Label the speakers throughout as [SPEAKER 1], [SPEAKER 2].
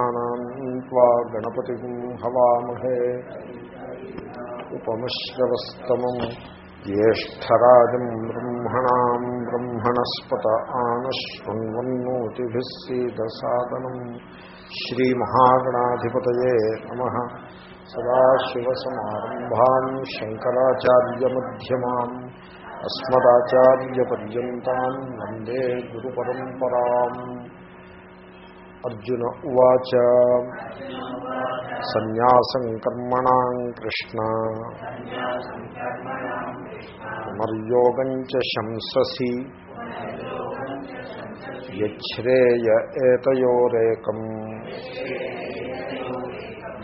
[SPEAKER 1] त्वा गणपतिं हवामहे उपमश्रवस्तमम् ज्येष्ठराजम् ब्रह्मणाम् ब्रह्मणस्पत आनशृण्वन्नोतिभिः सीदसादनम् श्रीमहागणाधिपतये नमः सदाशिवसमारम्भाम् शङ्कराचार्यमध्यमाम् अस्मदाचार्यपर्यन्ताम् वन्दे गुरुपरम्पराम् అర్జున ఉవాచ సన్యాసం కర్మణాం కృష్ణ పునర్యోగం చ శంససి యచ్ఛ్రేయ ఏతయోరేకం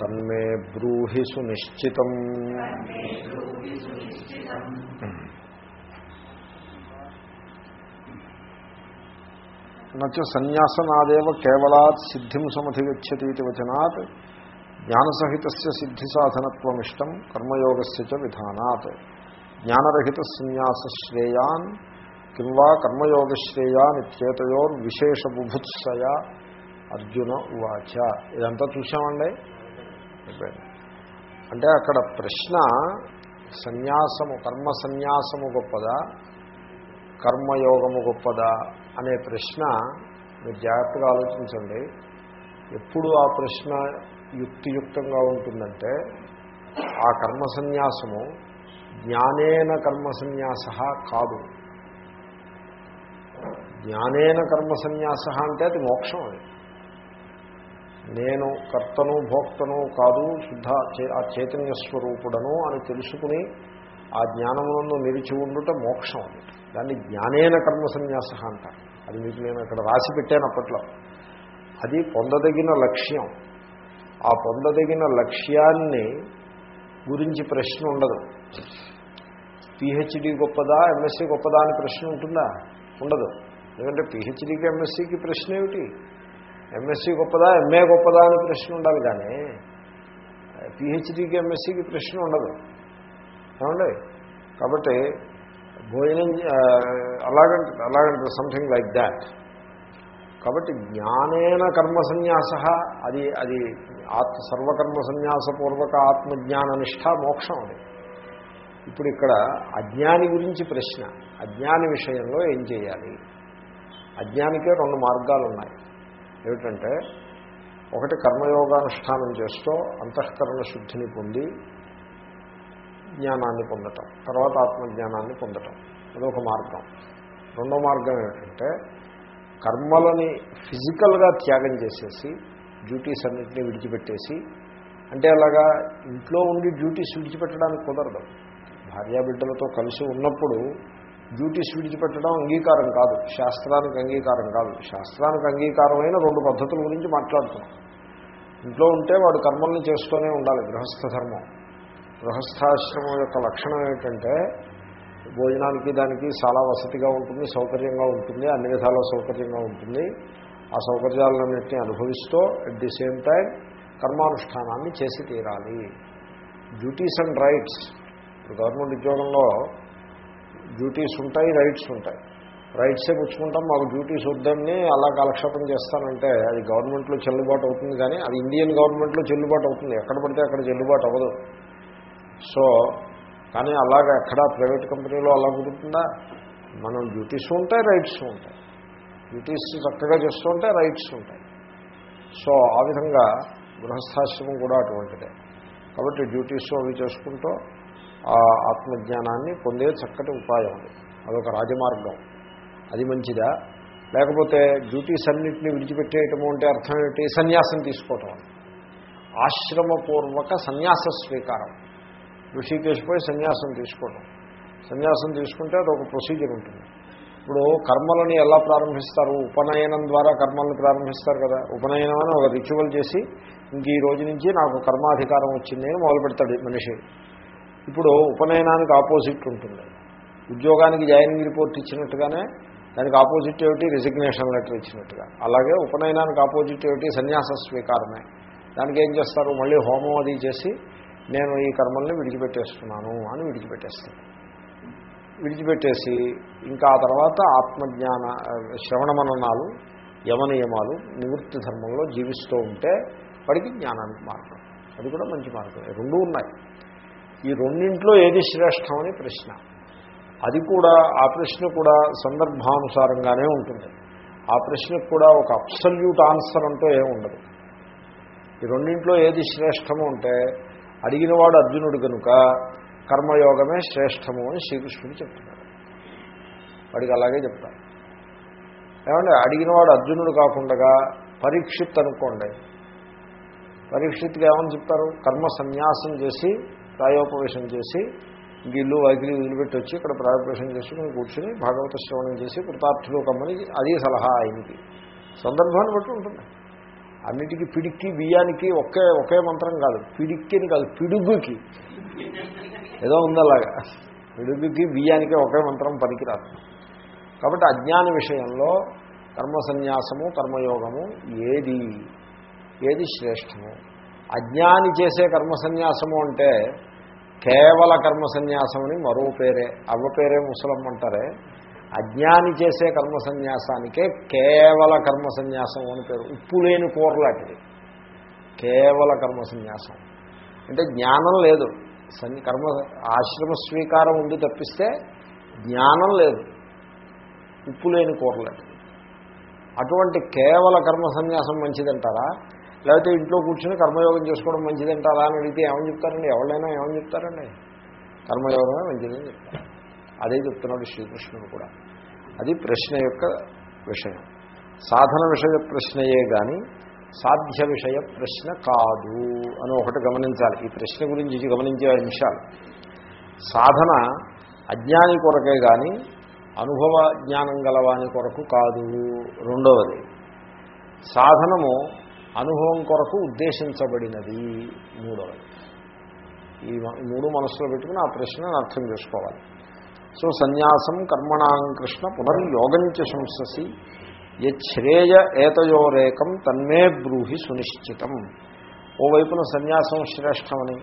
[SPEAKER 1] తన్మే బ్రూహి సునిశ్చితం నచ్చ సన్యాసనాదేవ కేవలాత్ సిద్ధిం సమధిగచ్చతి ఇది వచనాత్. జ్ఞానసహిత సిద్ధి సాధనత్వమిష్టం కర్మయోగస్ విధానాత్. జ్ఞానరహిత సన్యాసశ్రేయాన్ కింవా కర్మయోగశ్రేయాన్ ఇత్యేతయోర్ విశేష బుభుత్సయ అర్జున ఉవాచ. ఇదంతా చూసామండి అంటే అక్కడ ప్రశ్న సన్యాసము కర్మ సన్యాసము గొప్పదా? కర్మయోగము గొప్పదా అనే ప్రశ్న మీరు జాగ్రత్తగా ఆలోచించండి. ఎప్పుడు ఆ ప్రశ్న యుక్తియుక్తంగా ఉంటుందంటే ఆ కర్మ సన్యాసము జ్ఞానేన కర్మ సన్యాస కాదు. జ్ఞానేన కర్మ సన్యాస అంటే అది మోక్షం అది. నేను కర్తను భోక్తను కాదు శుద్ధ ఆ చైతన్య స్వరూపుడను అని తెలుసుకుని ఆ జ్ఞానములను నిలిచి ఉండుట మోక్షం అది. దాన్ని జ్ఞానేన కర్మ సన్యాస అంటారు. అది మీకు నేను ఇక్కడ రాసి పెట్టాను అప్పట్లో. అది పొందదగిన లక్ష్యం. ఆ పొందదగిన లక్ష్యాన్ని గురించి ప్రశ్న ఉండదు. పిహెచ్డి గొప్పదా ఎంఎస్సీ గొప్పదా అని ప్రశ్న ఉంటుందా? ఉండదు. ఎందుకంటే పిహెచ్డికి ఎంఎస్సీకి ప్రశ్న ఏమిటి? ఎంఎస్సీ గొప్పదా ఎంఏ గొప్పదా అని ప్రశ్న ఉండాలి కానీ పిహెచ్డికి ఎంఎస్సీకి ప్రశ్న ఉండదు. ఏమండి? కాబట్టి భోజనం అలాగంటే అలాగంటే సంథింగ్ లైక్ దాట్ కాబట్టి జ్ఞానేన కర్మ సన్యాస అది అది ఆత్మ సర్వకర్మ సన్యాసపూర్వక ఆత్మజ్ఞాన నిష్ట మోక్షం అది. ఇప్పుడు ఇక్కడ అజ్ఞాని గురించి ప్రశ్న. అజ్ఞాని విషయంలో ఏం చేయాలి? అజ్ఞానికే రెండు మార్గాలు ఉన్నాయి ఏమిటంటే ఒకటి కర్మయోగానుష్ఠానం చేస్తూ అంతఃకరణ శుద్ధిని పొంది జ్ఞానాన్ని పొందటం తర్వాత ఆత్మజ్ఞానాన్ని పొందటం. అదొక మార్గం. రెండో మార్గం ఏమిటంటే కర్మలని ఫిజికల్గా త్యాగం చేసేసి డ్యూటీస్ అన్నింటినీ విడిచిపెట్టేసి అంటే అలాగా ఇంట్లో ఉండి డ్యూటీస్ విడిచిపెట్టడానికి కుదరదు. భార్యాబిడ్డలతో కలిసి ఉన్నప్పుడు డ్యూటీస్ విడిచిపెట్టడం అంగీకారం కాదు. శాస్త్రానికి అంగీకారం కాదు. శాస్త్రానికి అంగీకారమైన రెండు పద్ధతుల గురించి మాట్లాడుతున్నాం. ఇంట్లో ఉంటే వాడు కర్మల్ని చేస్తూనే ఉండాలి గృహస్థ ధర్మం. గృహస్థాశ్రమం యొక్క లక్షణం ఏంటంటే భోజనానికి దానికి చాలా వసతిగా ఉంటుంది సౌకర్యంగా ఉంటుంది అన్ని విధాల సౌకర్యంగా ఉంటుంది. ఆ సౌకర్యాలన్నింటినీ అనుభవిస్తూ అట్ ది సేమ్ టైం కర్మానుష్ఠానాన్ని చేసి తీరాలి. డ్యూటీస్ అండ్ రైట్స్ గవర్నమెంట్ ఉద్యోగంలో డ్యూటీస్ ఉంటాయి రైట్స్ ఉంటాయి. రైట్సే పుచ్చుకుంటాం మాకు డ్యూటీస్ వద్దని అలా కాలక్షేపం చేస్తానంటే అది గవర్నమెంట్లో చెల్లుబాటు అవుతుంది కానీ అది ఇండియన్ గవర్నమెంట్లో చెల్లుబాటు అవుతుంది. ఎక్కడ పడితే అక్కడ చెల్లుబాటు అవ్వదు. సో కానీ అలాగ ఎక్కడ ప్రైవేట్ కంపెనీలో అలా కుదురుతుందా? మనం డ్యూటీస్ ఉంటాయి రైట్స్ ఉంటాయి. డ్యూటీస్ చక్కగా చేస్తూ ఉంటే రైట్స్ ఉంటాయి. సో ఆ విధంగా గృహస్థాశ్రమం కూడా అటువంటిదే. కాబట్టి డ్యూటీస్ అవి చేసుకుంటూ ఆ ఆత్మజ్ఞానాన్ని పొందే చక్కటి ఉపాయం అది. అదొక రాజమార్గం. అది మంచిదా? లేకపోతే డ్యూటీస్ అన్నింటినీ విడిచిపెట్టేయటము అంటే అర్థం ఏమిటి? సన్యాసం తీసుకోవటం. ఆశ్రమపూర్వక సన్యాస స్వీకారం. ఋషికేశ్ పోయి సన్యాసం తీసుకోవడం. సన్యాసం తీసుకుంటే అదొక ప్రొసీజర్ ఉంటుంది. ఇప్పుడు కర్మలని ఎలా ప్రారంభిస్తారు? ఉపనయనం ద్వారా కర్మలను ప్రారంభిస్తారు కదా. ఉపనయనం అని ఒక రిచువల్ చేసి ఇంక ఈ రోజు నుంచి నాకు కర్మాధికారం వచ్చింది అని మొదలు పెడతాడు మనిషి. ఇప్పుడు ఉపనయనానికి ఆపోజిట్ ఉంటుంది. ఉద్యోగానికి జాయినింగ్ రిపోర్ట్ ఇచ్చినట్టుగానే దానికి ఆపోజిట్ ఏమిటి? రిజిగ్నేషన్ లెటర్ ఇచ్చినట్టుగా. అలాగే ఉపనయనానికి ఆపోజిట్ ఏమిటి? సన్యాస స్వీకారమే. దానికి ఏం చేస్తారు? మళ్ళీ హోమం అది చేసి నేను ఈ కర్మల్ని విడిచిపెట్టేస్తున్నాను అని విడిచిపెట్టేస్తాను. విడిచిపెట్టేసి ఇంకా ఆ తర్వాత ఆత్మజ్ఞాన శ్రవణ మననాలు యమనియమాలు నివృత్తి ధర్మంలో జీవిస్తూ ఉంటే వాడికి జ్ఞానానికి మార్గం. అది కూడా మంచి మార్గం. రెండూ ఉన్నాయి. ఈ రెండింట్లో ఏది శ్రేష్టమని ప్రశ్న. అది కూడా ఆ ప్రశ్న కూడా సందర్భానుసారంగానే ఉంటుంది. ఆ ప్రశ్నకు కూడా ఒక అబ్సల్యూట్ ఆన్సర్ అంటూ ఏమి ఉండదు ఈ రెండింట్లో ఏది శ్రేష్టము అంటే అడిగినవాడు అర్జునుడు కనుక కర్మయోగమే శ్రేష్టము అని శ్రీకృష్ణుడు చెప్తున్నాడు. వాడికి అలాగే చెప్తారు ఏమంటే అడిగినవాడు అర్జునుడు కాకుండా పరీక్షిత్ అనుకోండి. పరీక్షిత్కి ఏమని చెప్తారు? కర్మ సన్యాసం చేసి ప్రాయోపవేశం చేసి ఇంక ఇల్లు వైఖరి వదిలిపెట్టి వచ్చి ఇక్కడ ప్రాయోపవేశం చేసుకుని కూర్చుని భాగవత శ్రవణం చేసి కృతార్థులు కమ్మని అది సలహా ఆయనకి. సందర్భాన్ని బట్టి ఉంటుంది. అన్నిటికీ పిడిక్కి బియ్యానికి ఒకే ఒకే మంత్రం కాదు. పిడిక్కిని కాదు పిడుగుకి. ఏదో ఉందలాగా. పిడుగుకి బియ్యానికి ఒకే మంత్రం పనికిరాదు. కాబట్టి అజ్ఞాన విషయంలో కర్మ సన్యాసము కర్మయోగము ఏది? ఏది శ్రేష్టము? అజ్ఞాని చేసే కర్మ సన్యాసము అంటే కేవల కర్మ సన్యాసం అని మరో పేరే. అవ్వ పేరే ముసలమ్మ అంటారే. అజ్ఞాని చేసే కర్మ సన్యాసానికే కేవల కర్మ సన్యాసం అని పేరు. ఉప్పు లేని కూరలాంటిది కేవల కర్మ సన్యాసం. అంటే జ్ఞానం లేదు. సన్ని కర్మ ఆశ్రమ స్వీకారం ఉంది తప్పిస్తే జ్ఞానం లేదు. ఉప్పు లేని కూరలాంటిది అటువంటి కేవల కర్మ సన్యాసం మంచిదంటారా? లేకపోతే ఇంట్లో కూర్చుని కర్మయోగం చేసుకోవడం మంచిదంటారా అని అడిగితే ఏమని చెప్తారండి? ఎవరైనా ఏమని చెప్తారండి? కర్మయోగమే మంచిదని చెప్తారు. అదే చెప్తున్నాడు శ్రీకృష్ణుడు కూడా. అది ప్రశ్న యొక్క విషయం. సాధన విషయ ప్రశ్నయే కానీ సాధ్య విషయ ప్రశ్న కాదు అని ఒకటి గమనించాలి. ఈ ప్రశ్న గురించి గమనించే అంశాలు. సాధన అజ్ఞాని కొరకే కానీ అనుభవ జ్ఞానం గలవాని కొరకు కాదు. రెండవది సాధనము అనుభవం కొరకు ఉద్దేశించబడినది. మూడవది. ఈ మూడు మనసులో పెట్టుకుని ఆ ప్రశ్నను అర్థం చేసుకోవాలి. సో సన్యాసం కర్మణాం కృష్ణ పునర్యోగంచ శంససి యశ్రేయ ఏతయోరేకం తన్మే బ్రూహి సునిశ్చితం. ఓవైపున సన్యాసం శ్రేష్టమని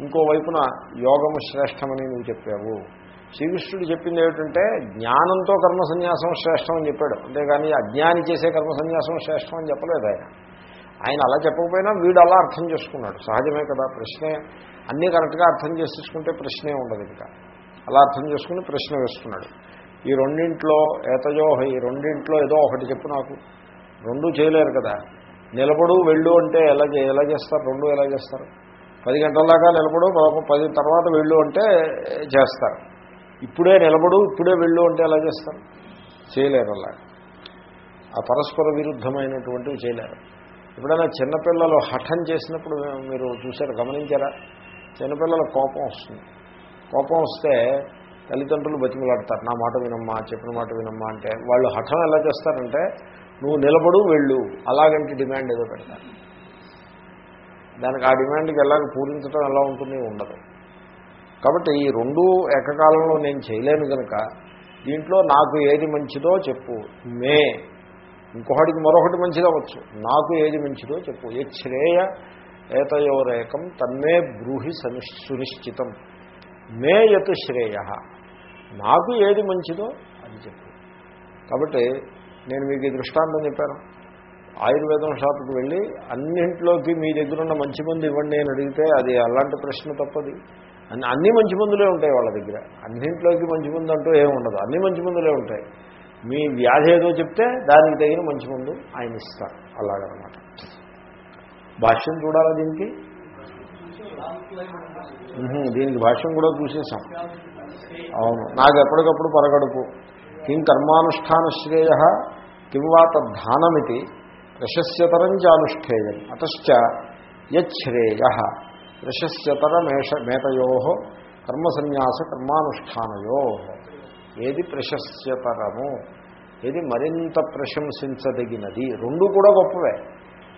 [SPEAKER 1] ఇంకోవైపున యోగము శ్రేష్టమని నువ్వు చెప్పావు. శ్రీకృష్ణుడు చెప్పింది ఏమిటంటే జ్ఞానంతో కర్మ సన్యాసం శ్రేష్టం అని చెప్పాడు. అంతేగాని అజ్ఞాని చేసే కర్మ సన్యాసం శ్రేష్టం అని చెప్పలేదు ఆయన. ఆయన అలా చెప్పకపోయినా వీడు అలా అర్థం చేసుకున్నాడు. సహజమే కదా ప్రశ్నే. అన్నీ కరెక్ట్గా అర్థం చేసేసుకుంటే ప్రశ్నే ఉండదు ఇంకా. అలా అర్థం చేసుకుని ప్రశ్న వేస్తున్నాడు. ఈ రెండింట్లో ఏతయో ఈ రెండింట్లో ఏదో ఒకటి చెప్పు నాకు. రెండు చేయలేరు కదా. నిలబడు వెళ్ళు అంటే ఎలా ఎలా చేస్తారు? రెండు ఎలా చేస్తారు? పది గంటల దాకా నిలబడు పది తర్వాత వెళ్ళు అంటే చేస్తారు. ఇప్పుడే నిలబడు ఇప్పుడే వెళ్ళు అంటే ఎలా చేస్తారు? చేయలేరు అలా. ఆ పరస్పర విరుద్ధమైనటువంటివి చేయలేరు. ఎప్పుడైనా చిన్నపిల్లలు హఠం చేసినప్పుడు మీరు చూసారు గమనించారా? చిన్నపిల్లల కోపం వస్తుంది. కోపం వస్తే తల్లిదండ్రులు బతిమలాడతారు. నా మాట వినమ్మా చెప్పిన మాట వినమ్మా అంటే వాళ్ళు హఠం ఎలా చేస్తారంటే నువ్వు నిలబడు వెళ్ళు. అలాగంటే డిమాండ్ ఏదో పెడతారు. దానికి ఆ డిమాండ్కి ఎలాగ పూరించడం ఎలా ఉంటుంది ఉండదు. కాబట్టి ఈ రెండు ఏకకాలంలో నేను చేయలేను కనుక దీంట్లో నాకు ఏది మంచిదో చెప్పు. మే. ఇంకొకటికి మరొకటి మంచిది అవ్వచ్చు. నాకు ఏది మంచిదో చెప్పు. ఏ శ్రేయ ఏతయోరేకం తన్మే బ్రూహి సునిశ్చితం. మే యత్ శ్రేయ. నాకు ఏది మంచిదో అది చెప్పు. కాబట్టి నేను మీకు ఈ దృష్టాంతం చెప్పాను. ఆయుర్వేదం షాప్కి వెళ్ళి అన్నింట్లోకి మీ దగ్గర ఉన్న మంచి మందు ఇవ్వండి అని అడిగితే అది అలాంటి ప్రశ్న తప్పది. అన్ని అన్ని మంచి మందులే ఉంటాయి వాళ్ళ దగ్గర. అన్నింట్లోకి మంచి మందు అంటూ ఏమి ఉండదు. అన్ని మంచి మందులే ఉంటాయి. మీ వ్యాధి ఏదో చెప్తే దానికి తగిన మంచి మందు ఆయన ఇస్తారు. అలాగనమాట. భాష్యం చూడాలా దీనికి? దీనికి భాష్యం కూడా చూసేసాం అవును. నాకు ఎప్పటికప్పుడు పరగడుపు. కిం కర్మానుష్ఠాన శ్రేయ కిం వా తద్ధానమితి ప్రశస్యతరం చానుష్ఠేయం అతశ్చ యశ్రేయ ప్రశస్యతరమేష మేతయో కర్మసన్యాస కర్మానుష్ఠానయో ఏది ప్రశస్యతరము ఏది మరింత ప్రశంసించదగినది? రెండు కూడా గొప్పవే.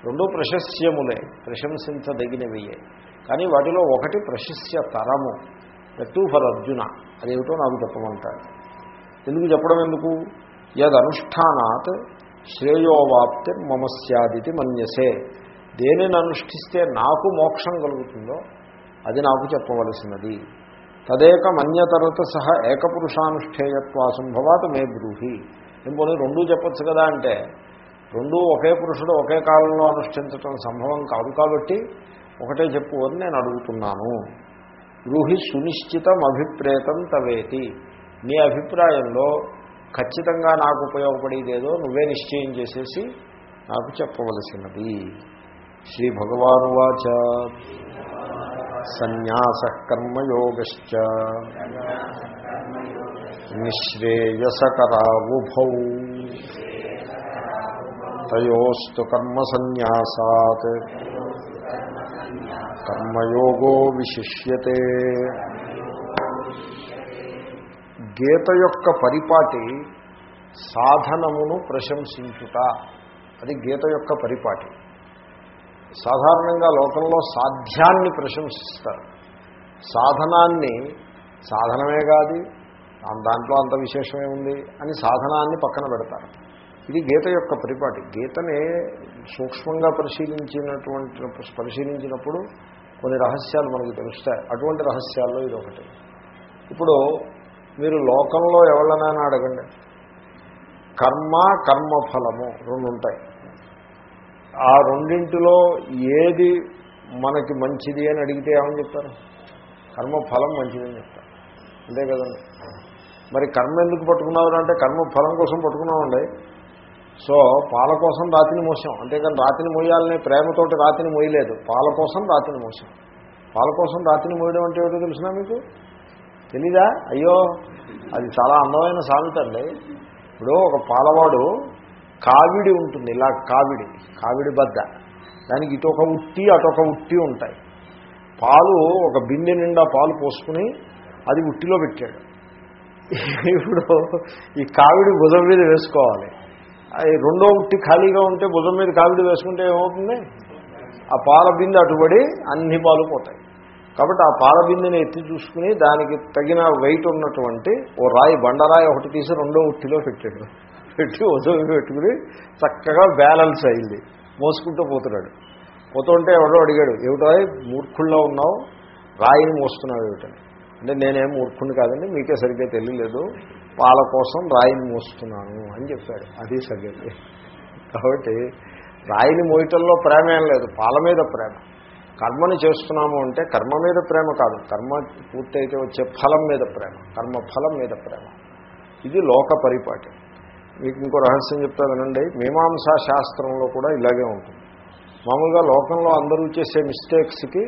[SPEAKER 1] రెండు ప్రశస్యములే ప్రశంసించదగినవియే. కానీ వాటిలో ఒకటి ప్రశస్యతరము టూ ఫర్ అర్జున అదేమిటో నాకు చెప్పమంటాడు ఎందుకు చెప్పడం ఎందుకు? యదనుష్ఠానాత్ శ్రేయోవాప్తి మమ సదితి మన్యసే. దేనిని అనుష్ఠిస్తే నాకు మోక్షం కలుగుతుందో అది నాకు చెప్పవలసినది. తదేక మన్యతరత సహ ఏకపురుషానుష్ఠేయత్వాసంభవాత మే బ్రూహి. ఏం పోనీ రెండూ చెప్పచ్చు కదా అంటే రెండూ ఒకే పురుషుడు ఒకే కాలంలో అనుష్ఠించటం సంభవం కాదు కాబట్టి ఒకటే చెప్పు అని నేను అడుగుతున్నాను. బ్రూహి సునిశ్చితం అభిప్రేతం తవేతి. నీ అభిప్రాయంలో ఖచ్చితంగా నాకు ఉపయోగపడేదేదో నువ్వే నిశ్చయం చేసేసి నాకు చెప్పవలసినది. శ్రీ భగవానువాచ సన్యాస కర్మయోగశ్చ నిశ్రేయసకరావుభౌ. తయోస్తు కర్మ సన్యాసాత్. కర్మయోగో విశిష్యతే. గీత యొక్క పరిపాటి సాధనమును ప్రశంసించుట. అది గీత యొక్క పరిపాటి. సాధారణంగా లోకంలో సాధ్యాన్ని ప్రశంసిస్తారు. సాధనాన్ని సాధనమే కాదు దాంట్లో అంత విశేషమే ఉంది అని సాధనాన్ని పక్కన పెడతారు. ఇది గీత యొక్క పరిపాటి. గీతనే సూక్ష్మంగా పరిశీలించినటువంటి పరిశీలించినప్పుడు కొన్ని రహస్యాలు మనకు తెలుస్తాయి. అటువంటి రహస్యాల్లో ఇది ఒకటి ఇప్పుడు మీరు లోకంలో ఎవరినైనా అడగండి. కర్మ కర్మఫలము రెండు ఉంటాయి ఆ రెండింటిలో ఏది మనకి మంచిది అని అడిగితే ఏమని చెప్తారు? కర్మఫలం మంచిదని చెప్తారు. అంతే కదండి. మరి కర్మ ఎందుకు పట్టుకున్నారు అంటే కర్మ ఫలం కోసం పట్టుకున్నామండి. సో పాల కోసం రాతిని మోసం. అంతేకాని రాతిని మోయాలనే ప్రేమతోటి రాతిని మోయలేదు. పాల కోసం రాతిని మోసం. పాల కోసం రాతిని మోయడం అంటే ఏదో తెలిసినా మీకు? తెలీదా? అయ్యో అది చాలా అందమైన సామెత అండి. ఇప్పుడు ఒక పాలవాడు కావిడి ఉంటుంది. ఇలా కావిడి కావిడి బద్ద. దానికి ఇటొక ఉట్టి అటొక ఉట్టి ఉంటాయి. పాలు ఒక బిందె నిండా పాలు పోసుకుని అది ఉట్టిలో పెట్టాడు. ఇప్పుడు ఈ కావిడి భుజం మీద వేసుకోవాలి. రెండో ఉట్టి ఖాళీగా ఉంటే భుజం మీద కావిడి వేసుకుంటే ఏమవుతుంది? ఆ పాల బిందె అటుబడి అన్ని పాలు పోతాయి. కాబట్టి ఆ పాల బిందెని ఎత్తి చూసుకుని దానికి తగిన వెయిట్ ఉన్నటువంటి ఓ రాయి బండరాయి ఒకటి తీసి రెండో ఉట్టిలో పెట్టాడు. పెట్టి ఉదయం పెట్టుకుని చక్కగా బ్యాలెన్స్ అయింది. మోసుకుంటూ పోతున్నాడు. పోతుంటే ఎవడో అడిగాడు ఏమిటో మూర్ఖుల్లో ఉన్నావు? రాయిని మోస్తున్నావు ఏమిటని? అంటే నేనేం మూర్ఖుని కాదండి మీకే సరిగ్గా తెలియలేదు. పాల కోసం రాయిని మోస్తున్నాను అని చెప్పాడు. అది సంగతి. కాబట్టి రాయిని మోయటంలో ప్రేమ ఏం లేదు పాల మీద ప్రేమ. కర్మని చేస్తున్నాము అంటే కర్మ మీద ప్రేమ కాదు. కర్మ పూర్తయితే వచ్చే ఫలం మీద ప్రేమ కర్మ ఫలం మీద ప్రేమ. ఇది లోక పరిపాటి. మీకు ఇంకో రహస్యం చెప్తా వినండి. మీమాంసా శాస్త్రంలో కూడా ఇలాగే ఉంటుంది. మామూలుగా లోకంలో అందరూ చేసే మిస్టేక్స్కి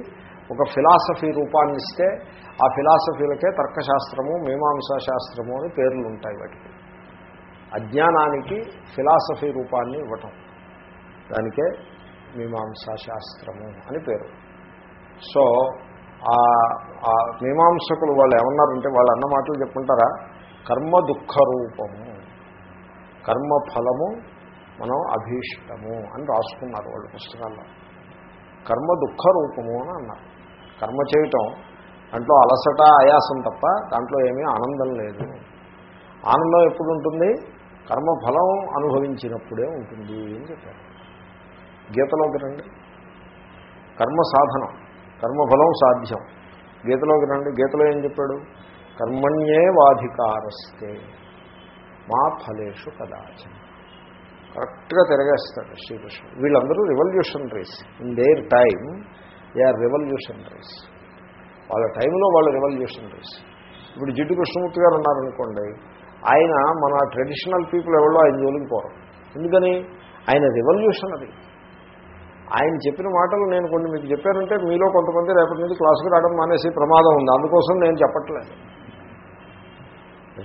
[SPEAKER 1] ఒక ఫిలాసఫీ రూపాన్ని ఇస్తే ఆ ఫిలాసఫీలకే తర్కశాస్త్రము మీమాంసా శాస్త్రము అని పేర్లు ఉంటాయి వాటికి. అజ్ఞానానికి ఫిలాసఫీ రూపాన్ని ఇవ్వటం. దానికే మీమాంసా శాస్త్రము అని పేరు. సో ఆ మీమాంసకులు వాళ్ళు ఏమన్నారంటే వాళ్ళు అన్న మాటలు చెప్పుకుంటారా కర్మ దుఃఖ రూపము. కర్మ ఫలము మనం అభీష్టము అని రాసుకున్నారు వాళ్ళు పుస్తకాల్లో. కర్మ దుఃఖ రూపము అని అన్నారు. కర్మ చేయటం దాంట్లో అలసట ఆయాసం తప్ప దాంట్లో ఏమీ ఆనందం లేదు. ఆనందం ఎప్పుడు ఉంటుంది? కర్మఫలం అనుభవించినప్పుడే ఉంటుంది అని చెప్పారు. గీతలోకి రండి. కర్మ సాధనం కర్మఫలం సాధ్యం. గీతలోకి రండి. గీతలో ఏం చెప్పాడు? కర్మణ్యే వాధికారస్తే మా ఫలేషు కదాచన. కరెక్ట్గా తిరగేస్తాడు శ్రీకృష్ణుడు. వీళ్ళందరూ revolutionaries in their time they are revolutionaries. వాళ్ళ టైంలో వాళ్ళు రెవల్యూషనరీస్. ఇప్పుడు జిడ్డు కృష్ణమూర్తి గారు ఉన్నారనుకోండి ఆయన మన ట్రెడిషనల్ పీపుల్ ఎవరో ఆయన జోలికి పోరు. ఎందుకని? ఆయన రెవల్యూషనరీ. ఆయన చెప్పిన మాటలు నేను కొన్ని మీకు చెప్పానంటే మీలో కొంతమంది రేపటి నుంచి క్లాసుకు రావడం మానేసి ప్రమాదం ఉంది. అందుకోసం నేను చెప్పట్లేదు.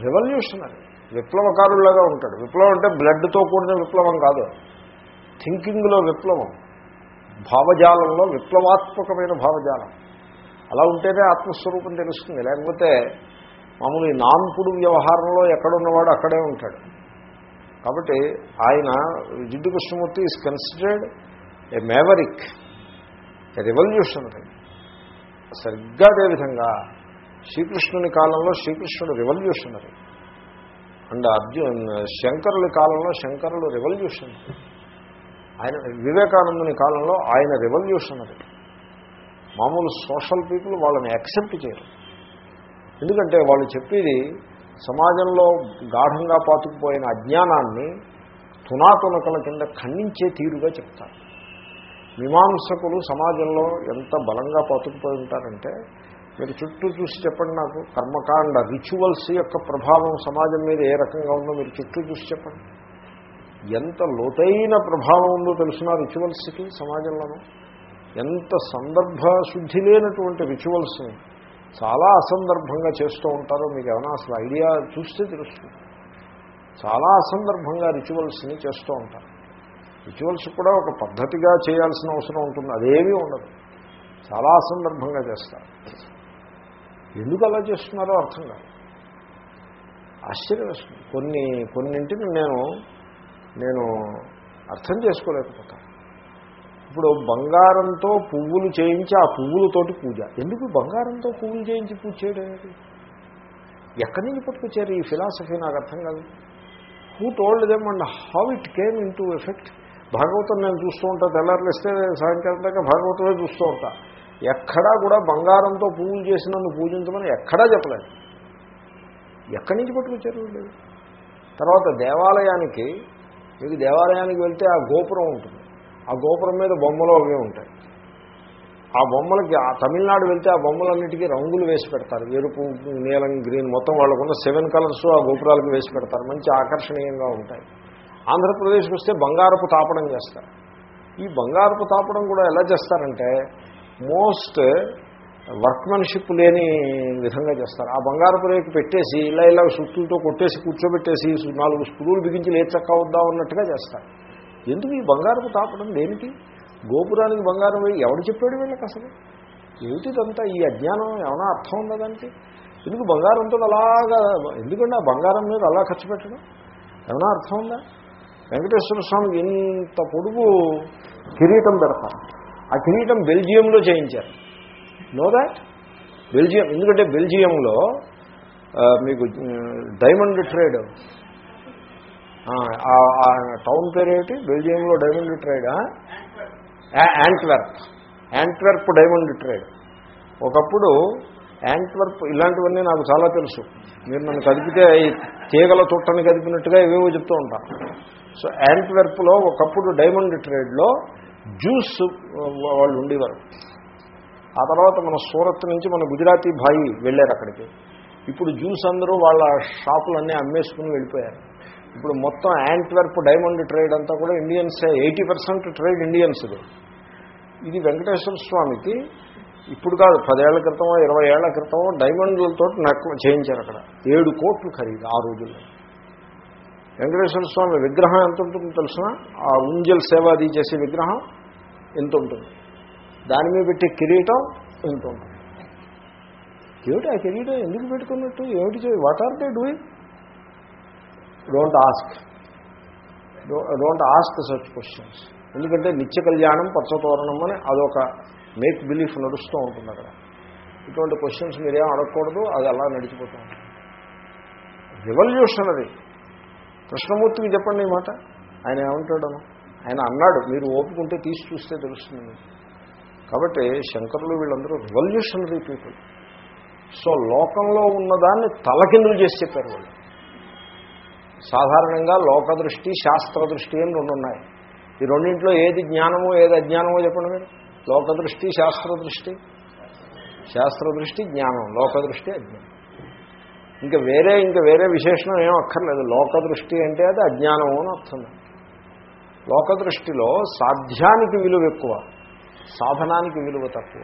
[SPEAKER 1] రెవల్యూషనరీ. విప్లవకారులాగా ఉంటాడు. విప్లవం అంటే బ్లడ్తో కూడిన విప్లవం కాదు. థింకింగ్లో విప్లవం. భావజాలంలో విప్లవాత్మకమైన భావజాలం. అలా ఉంటేనే ఆత్మస్వరూపం తెలుస్తుంది. లేకపోతే మామూలు నాన్పుడు వ్యవహారంలో ఎక్కడున్నవాడు అక్కడే ఉంటాడు. కాబట్టి ఆయన Jiddu Krishnamurti is considered a maverick a revolutionary సరిగ్గా అదేవిధంగా శ్రీకృష్ణుని కాలంలో శ్రీకృష్ణుడు రెవల్యూషనరీ అండ్ అర్జున్ శంకరుల కాలంలో శంకరులు రెవల్యూషన్ ఆయన వివేకానందుని కాలంలో ఆయన రెవల్యూషనరీ మామూలు సోషల్ పీపుల్ వాళ్ళని యాక్సెప్ట్ చేయరు. ఎందుకంటే వాళ్ళు చెప్పేది సమాజంలో గాఢంగా పాతుకుపోయిన అజ్ఞానాన్ని తునాతునకల కింద ఖండించే తీరుగా చెప్తారు. మీమాంసకులు సమాజంలో ఎంత బలంగా పాతుకుపోయి ఉంటారంటే మీరు చుట్టూ చూసి చెప్పండి నాకు కర్మకాండ రిచువల్స్ యొక్క ప్రభావం సమాజం మీద ఏ రకంగా ఉందో మీరు చుట్టూ చూసి చెప్పండి. ఎంత లోతైన ప్రభావం ఉందో తెలిసిన రిచువల్స్కి సమాజంలోనూ ఎంత సందర్భ శుద్ధి లేనటువంటి రిచువల్స్ని చాలా అసందర్భంగా చేస్తూ ఉంటారో మీకు ఏమైనా అసలు ఐడియా చూస్తే తెలుస్తుంది. చాలా అసందర్భంగా రిచువల్స్ని చేస్తూ ఉంటారు. రిచువల్స్ కూడా ఒక పద్ధతిగా చేయాల్సిన అవసరం ఉంటుంది అదేమీ ఉండదు. చాలా అసందర్భంగా చేస్తారు. ఎందుకు అలా చేస్తున్నారో అర్థం కాదు. ఆశ్చర్యం వేస్తుంది కొన్ని కొన్నింటిని నేను నేను అర్థం చేసుకోలేకపోతాను ఇప్పుడు బంగారంతో పువ్వులు చేయించి ఆ పువ్వులతోటి పూజ. ఎందుకు బంగారంతో పువ్వులు చేయించి పూజ చేయడం ఏంటి? ఎక్కడి నుంచి పట్టుకొచ్చారు ఈ ఫిలాసఫీ? నాకు అర్థం కాదు. Who told them and how it came into effect Bhagavatam నేను చూస్తూ ఉంటా. తెల్లారులేస్తే సాయంకాలం దాకా భాగవతమే చూస్తూ ఉంటా. ఎక్కడా కూడా బంగారంతో పువ్వులు నన్ను పూజించమని ఎక్కడా చెప్పలేదు. ఎక్కడి నుంచి పట్టుకొచ్చారు తర్వాత దేవాలయానికి మీకు దేవాలయానికి వెళ్తే ఆ గోపురం ఉంటుంది. ఆ గోపురం మీద బొమ్మలు అవే ఉంటాయి. ఆ బొమ్మలకి ఆ తమిళనాడు వెళ్తే ఆ బొమ్మలన్నిటికీ రంగులు వేసి పెడతారు. ఎరుపు నీలం గ్రీన్ మొత్తం వాళ్ళకున్న సెవెన్ కలర్స్ ఆ గోపురాలకు వేసి పెడతారు. మంచి ఆకర్షణీయంగా ఉంటాయి. ఆంధ్రప్రదేశ్కి వస్తే బంగారపు తాపడం చేస్తారు. ఈ బంగారపు తాపడం కూడా ఎలా చేస్తారంటే మోస్ట్ వర్క్మెన్షిప్ లేని విధంగా చేస్తారు. ఆ బంగారపు రేకు పెట్టేసి ఇలా ఇలా సుత్తులతో కొట్టేసి కూర్చోబెట్టేసి నాలుగు స్క్రూలు బిగించి లేచక్క వద్దాం అన్నట్టుగా చేస్తారు. ఎందుకు ఈ బంగారపు తాపడం దేనికి? గోపురానికి బంగారం వేయి ఎవడు చెప్పాడు వీళ్ళకి అసలు? ఏమిటిదంతా? ఈ అజ్ఞానం ఏమైనా అర్థం ఉందా దానికి? ఎందుకు బంగారంతో అలాగా ఎందుకంటే ఆ బంగారం మీద అలా ఖర్చు పెట్టడం? ఏమైనా అర్థం ఉందా? వెంకటేశ్వర స్వామికి ఇంత పొడుగు కిరీటం పెడతారు ఆ కిరీటం బెల్జియంలో చేయించారు. నో దాట్ బెల్జియం ఎందుకంటే బెల్జియంలో మీకు డైమండ్ ట్రేడ్ టౌన్ పేరేటి బెల్జియంలో డైమండ్ ట్రేడా యాంట్వర్ప్ యాంట్వర్ప్ డైమండ్ ట్రేడ్ ఒకప్పుడు యాంట్వర్ప్ ఇలాంటివన్నీ నాకు చాలా తెలుసు. మీరు నన్ను కదిపితే తీగల తుట్టని కదిపినట్టుగా ఇవేవో చెప్తూ ఉంటాను సో యాంట్వర్ప్లో ఒకప్పుడు డైమండ్ ట్రేడ్లో జ్యూస్ వాళ్ళు ఉండేవారు. ఆ తర్వాత మన సూరత్ నుంచి మన గుజరాతీ భాయి వెళ్ళారు అక్కడికి. ఇప్పుడు జ్యూస్ అందరూ వాళ్ళ షాపులన్నీ అమ్మేసుకుని వెళ్ళిపోయారు. ఇప్పుడు మొత్తం యాంట్వర్ప్ డైమండ్ ట్రేడ్ అంతా కూడా ఇండియన్సే ఎయిటీ పర్సెంట్ ట్రేడ్ ఇండియన్స్ది. ఇది వెంకటేశ్వర స్వామికి ఇప్పుడు కాదు పదేళ్ళ క్రితమో ఇరవై ఏళ్ళ క్రితమో డైమండ్లతో నక్ చేయించారు అక్కడ. ఏడు కోట్లు ఖరీదు ఆ రోజుల్లో. వెంకటేశ్వర స్వామి విగ్రహం ఎంత ఉంటుందో తెలిసిన ఆ ఉంజల్ సేవ అది చేసే విగ్రహం ఎంత ఉంటుంది? దాని మీద పెట్టి కిరీటం ఎంత ఉంటుంది ఏమిటి ఆ కిరీటం? ఎందుకు పెట్టుకున్నట్టు? ఏమిటి what are they doing don't ask don't ask such questions ఎందుకంటే నిత్య కళ్యాణం పచ్చతోరణం అని అదొక మేక్ బిలీఫ్ నడుస్తూ ఉంటుంది అక్కడ. ఇటువంటి క్వశ్చన్స్ మీరేం అడగకూడదు అది అలా నడిచిపోతూ ఉంటుంది. అది. కృష్ణమూర్తికి చెప్పండి ఈ మాట. ఆయన ఏమంటాడను ఆయన అన్నాడు. మీరు ఓపుకుంటే తీసి చూస్తే తెలుస్తుంది కాబట్టి శంకరులు వీళ్ళందరూ రెవల్యూషనరీ పీపుల్ సో లోకంలో ఉన్నదాన్ని తలకిందులు చేసి చెప్పారు వాళ్ళు. సాధారణంగా శాస్త్ర దృష్టి అని రెండు ఉన్నాయి. ఈ రెండింటిలో ఏది జ్ఞానమో ఏది అజ్ఞానమో చెప్పండి మీరు. దృష్టి శాస్త్ర దృష్టి జ్ఞానం. లోక దృష్టి అజ్ఞానం. ఇంకా వేరే ఇంకా వేరే విశేషణం ఏం అక్కర్లేదు. లోక దృష్టి అంటే అది అజ్ఞానము అని అర్థం. లోకదృష్టిలో సాధ్యానికి విలువ ఎక్కువ. సాధనానికి విలువ తక్కువ.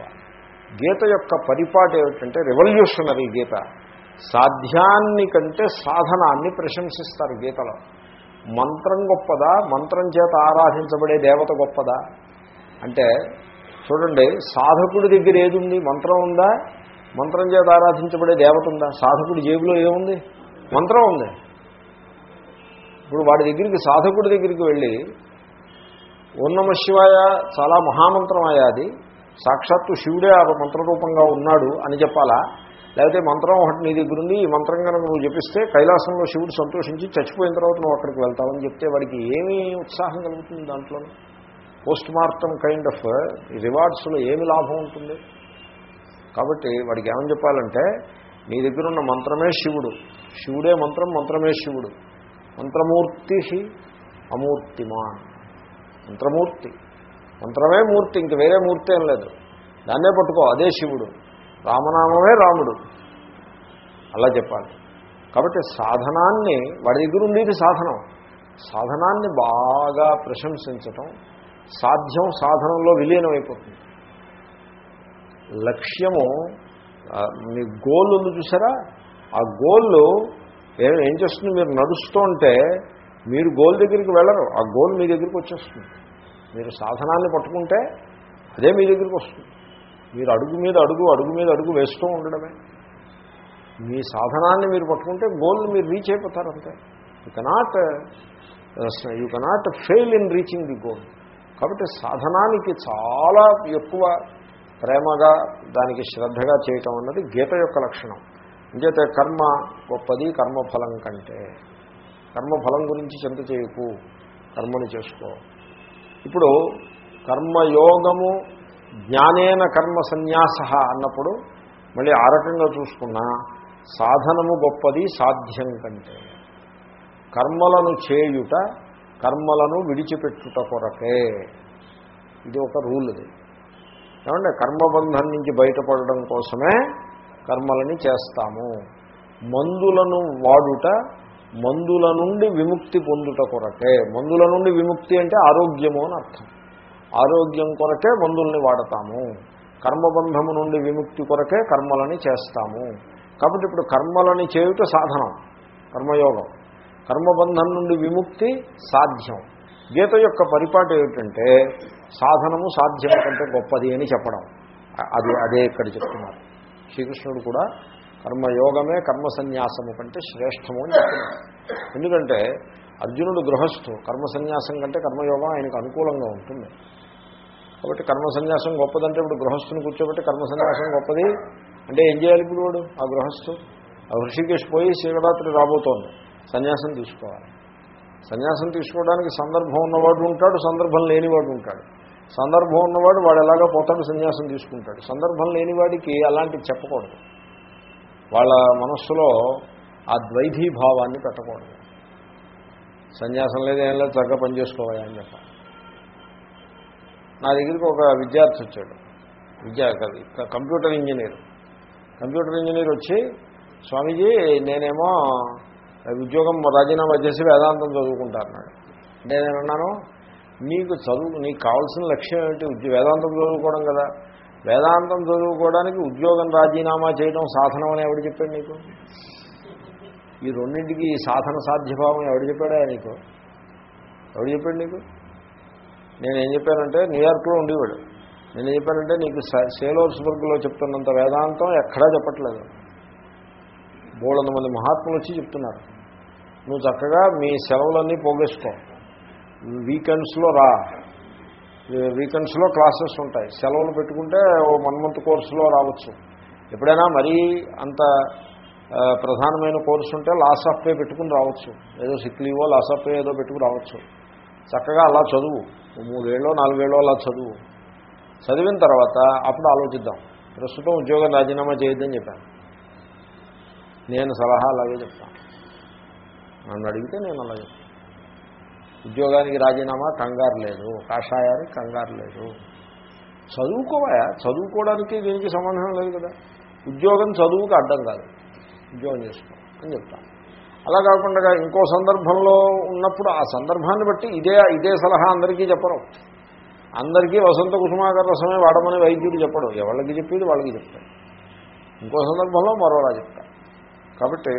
[SPEAKER 1] గీత యొక్క పరిపాటు ఏమిటంటే రెవల్యూషనరీ గీత. సాధ్యాన్ని కంటే సాధనాన్ని ప్రశంసిస్తారు గీతలో. మంత్రం గొప్పదా? మంత్రం చేత ఆరాధించబడే దేవత గొప్పదా? అంటే చూడండి సాధకుడి దగ్గర ఏదుంది? మంత్రం ఉందా? మంత్రం చేత ఆరాధించబడే దేవత ఉందా? సాధకుడి జేబులో ఏముంది? మంత్రం ఉంది. ఇప్పుడు వాడి దగ్గరికి సాధకుడి దగ్గరికి వెళ్ళి ఓన్నమ శివాయ చాలా మహామంత్రం అయ్యా అది. సాక్షాత్తు శివుడే ఆ మంత్రరూపంగా ఉన్నాడు అని చెప్పాలా? లేకపోతే మంత్రం ఒకటి నీ దగ్గర ఉంది ఈ మంత్రం కనుక నువ్వు చెప్పిస్తే కైలాసంలో శివుడు సంతోషించి చచ్చిపోయిన తర్వాత నువ్వు అక్కడికి వెళ్తావని చెప్తే వాడికి ఏమీ ఉత్సాహం కలుగుతుంది దాంట్లో పోస్ట్ మార్టం కైండ్ ఆఫ్ రివార్డ్స్లో ఏమి లాభం ఉంటుంది? కాబట్టి వాడికి ఏమని చెప్పాలంటే నీ దగ్గర ఉన్న మంత్రమే శివుడు. శివుడే మంత్రం మంత్రమే శివుడు. మంత్రమూర్తి అమూర్తిమాన్. మంత్రమూర్తి. మంత్రమే మూర్తి ఇంక వేరే మూర్తి ఏం లేదు. దాన్నే పట్టుకో అదే శివుడు. రామనామమే రాముడు. అలా చెప్పాలి. కాబట్టి సాధనాన్ని వాడి దగ్గర ఉండేది సాధనం. సాధనాన్ని బాగా ప్రశంసించటం సాధ్యం సాధనంలో విలీనమైపోతుంది. లక్ష్యము మీ గోల్ ఉంది చూసారా? ఆ గోల్ ఏం ఏం చేస్తుంది? మీరు నడుస్తూ ఉంటే మీరు గోల్ దగ్గరికి వెళ్ళరు. ఆ గోల్ మీ దగ్గరికి వచ్చేస్తుంది. మీరు సాధనాన్ని పట్టుకుంటే అదే మీ దగ్గరికి వస్తుంది. మీరు అడుగు మీద అడుగు అడుగు మీద అడుగు వేస్తూ ఉండడమే. మీ సాధనాన్ని మీరు పట్టుకుంటే గోల్ని మీరు రీచ్ అయిపోతారు అంతే. You cannot you cannot fail in reaching the goal కాబట్టి సాధనానికి చాలా ఎక్కువ ప్రేమగా దానికి శ్రద్ధగా చేయటం అన్నది గీత యొక్క లక్షణం. ఇంకైతే కర్మ గొప్పది కర్మఫలం కంటే. కర్మఫలం గురించి చింత చేయకు కర్మని చేసుకో. ఇప్పుడు కర్మయోగము జ్ఞానేన కర్మ సన్యాస అన్నప్పుడు మళ్ళీ ఆ రకంగా చూసుకున్నా సాధనము గొప్పది సాధ్యం కంటే. కర్మలను చేయుట కర్మలను విడిచిపెట్టుట కొరకే. ఇది ఒక రూల్ ఇది. ఏమంటే కర్మబంధం నుంచి బయటపడడం కోసమే కర్మలని చేస్తాము. మందులను వాడుట మందుల నుండి విముక్తి పొందుట కొరకే. మందుల నుండి విముక్తి అంటే ఆరోగ్యము అని అర్థం. ఆరోగ్యం కొరకే మందుల్ని వాడతాము. కర్మబంధము నుండి విముక్తి కొరకే కర్మలని చేస్తాము. కాబట్టి ఇప్పుడు కర్మలని చేయుట సాధనం కర్మయోగం. కర్మబంధం నుండి విముక్తి సాధ్యం. గీత యొక్క పరిపాటి ఏమిటంటే సాధనము సాధ్యం కంటే గొప్పది అని చెప్పడం. అది అదే ఇక్కడ చెప్తున్నారు. శ్రీకృష్ణుడు కూడా కర్మయోగమే కర్మ సన్యాసము కంటే శ్రేష్టము అని చెప్తున్నారు. ఎందుకంటే అర్జునుడు గృహస్థు కర్మ సన్యాసం కంటే కర్మయోగం ఆయనకు అనుకూలంగా ఉంటుంది. కాబట్టి కర్మ సన్యాసం గొప్పదంటే ఇప్పుడు గృహస్థుని కూర్చోబెట్టి కర్మ సన్యాసం గొప్పది అంటే ఏం చేయాలి ఇప్పుడు వాడు? ఆ గృహస్థు ఆ హృషికేశ్ పోయి శివరాత్రి రాబోతోంది. సన్యాసం తీసుకోవాలి. సన్యాసం తీసుకోవడానికి సందర్భం ఉన్నవాడు ఉంటాడు సందర్భం లేనివాడు ఉంటాడు. సందర్భం ఉన్నవాడు వాడు ఎలాగో పోతాడు సన్యాసం తీసుకుంటాడు. సందర్భం లేనివాడికి అలాంటివి చెప్పకూడదు. వాళ్ళ మనస్సులో ఆ ద్వైధీభావాన్ని పెట్టకూడదు. సన్యాసం లేదు ఏం లేదు చక్కగా పనిచేసుకోవాలి అని చెప్పాలి. నా దగ్గరికి ఒక విద్యార్థి వచ్చాడు. విద్యా కంప్యూటర్ ఇంజనీర్. కంప్యూటర్ ఇంజనీర్ వచ్చి స్వామీజీ నేనేమో ఉద్యోగం రాజీనామా చేసి వేదాంతం చదువుకుంటారన్నాడు అంటే నేను అన్నాను నీకు చదువు నీకు కావాల్సిన లక్ష్యం ఏమిటి? వేదాంతం చదువుకోవడం కదా. వేదాంతం చదువుకోవడానికి ఉద్యోగం రాజీనామా చేయడం సాధనం అని ఎవడు చెప్పాడు నీకు? ఈ రెండింటికి ఈ సాధన సాధ్యభావం ఎవడు చెప్పాడా నీకు? ఎవడు చెప్పాడు నీకు? నేనేం చెప్పానంటే న్యూయార్క్లో ఉండేవాడు. నేనేం చెప్పానంటే నీకు సేలోర్స్బర్గ్లో చెప్తున్నంత వేదాంతం ఎక్కడా చెప్పట్లేదు. బోళంత మంది మహాత్ములు వచ్చి చెప్తున్నారు. నువ్వు చక్కగా మీ సెలవులన్నీ పోగేసుకో. వీకెండ్స్లో రా. వీకెండ్స్లో క్లాసెస్ ఉంటాయి. సెలవులు పెట్టుకుంటే ఓ వన్ మంత్ కోర్సులో రావచ్చు. ఎప్పుడైనా మరీ అంత ప్రధానమైన కోర్సు ఉంటే లాస్ ఆఫ్ పే పెట్టుకుని రావచ్చు. ఏదో సిక్లీవో లాస్ ఆఫ్ పే ఏదో పెట్టుకుని రావచ్చు. చక్కగా అలా చదువు. మూడేళ్ళో నాలుగేళ్ళో అలా చదువు. చదివిన తర్వాత అప్పుడు ఆలోచిద్దాం. ప్రస్తుతం ఉద్యోగం రాజీనామా చేయొద్దని చెప్పాను. నేను సలహా అలాగే చెప్తాను. నన్ను అడిగితే నేను అలా చెప్తాను. ఉద్యోగానికి రాజీనామా కంగారు లేదు. కాషాయానికి కంగారు లేదు. చదువుకోవాయా? చదువుకోవడానికి దీనికి సంబంధం లేదు కదా. ఉద్యోగం చదువుకు అడ్డం కాదు. ఉద్యోగం చేసుకో అని చెప్తాను అలా కాకుండా ఇంకో సందర్భంలో ఉన్నప్పుడు ఆ సందర్భాన్ని బట్టి ఇదే ఇదే సలహా అందరికీ చెప్పరు. అందరికీ వసంత కుసుమాకర రసమే వాడమని వైద్యుడు చెప్పడు. ఎవరికి చెప్పేది వాళ్ళకి చెప్తాడు. ఇంకో సందర్భంలో మరోలా చెప్తాడు. కాబట్టి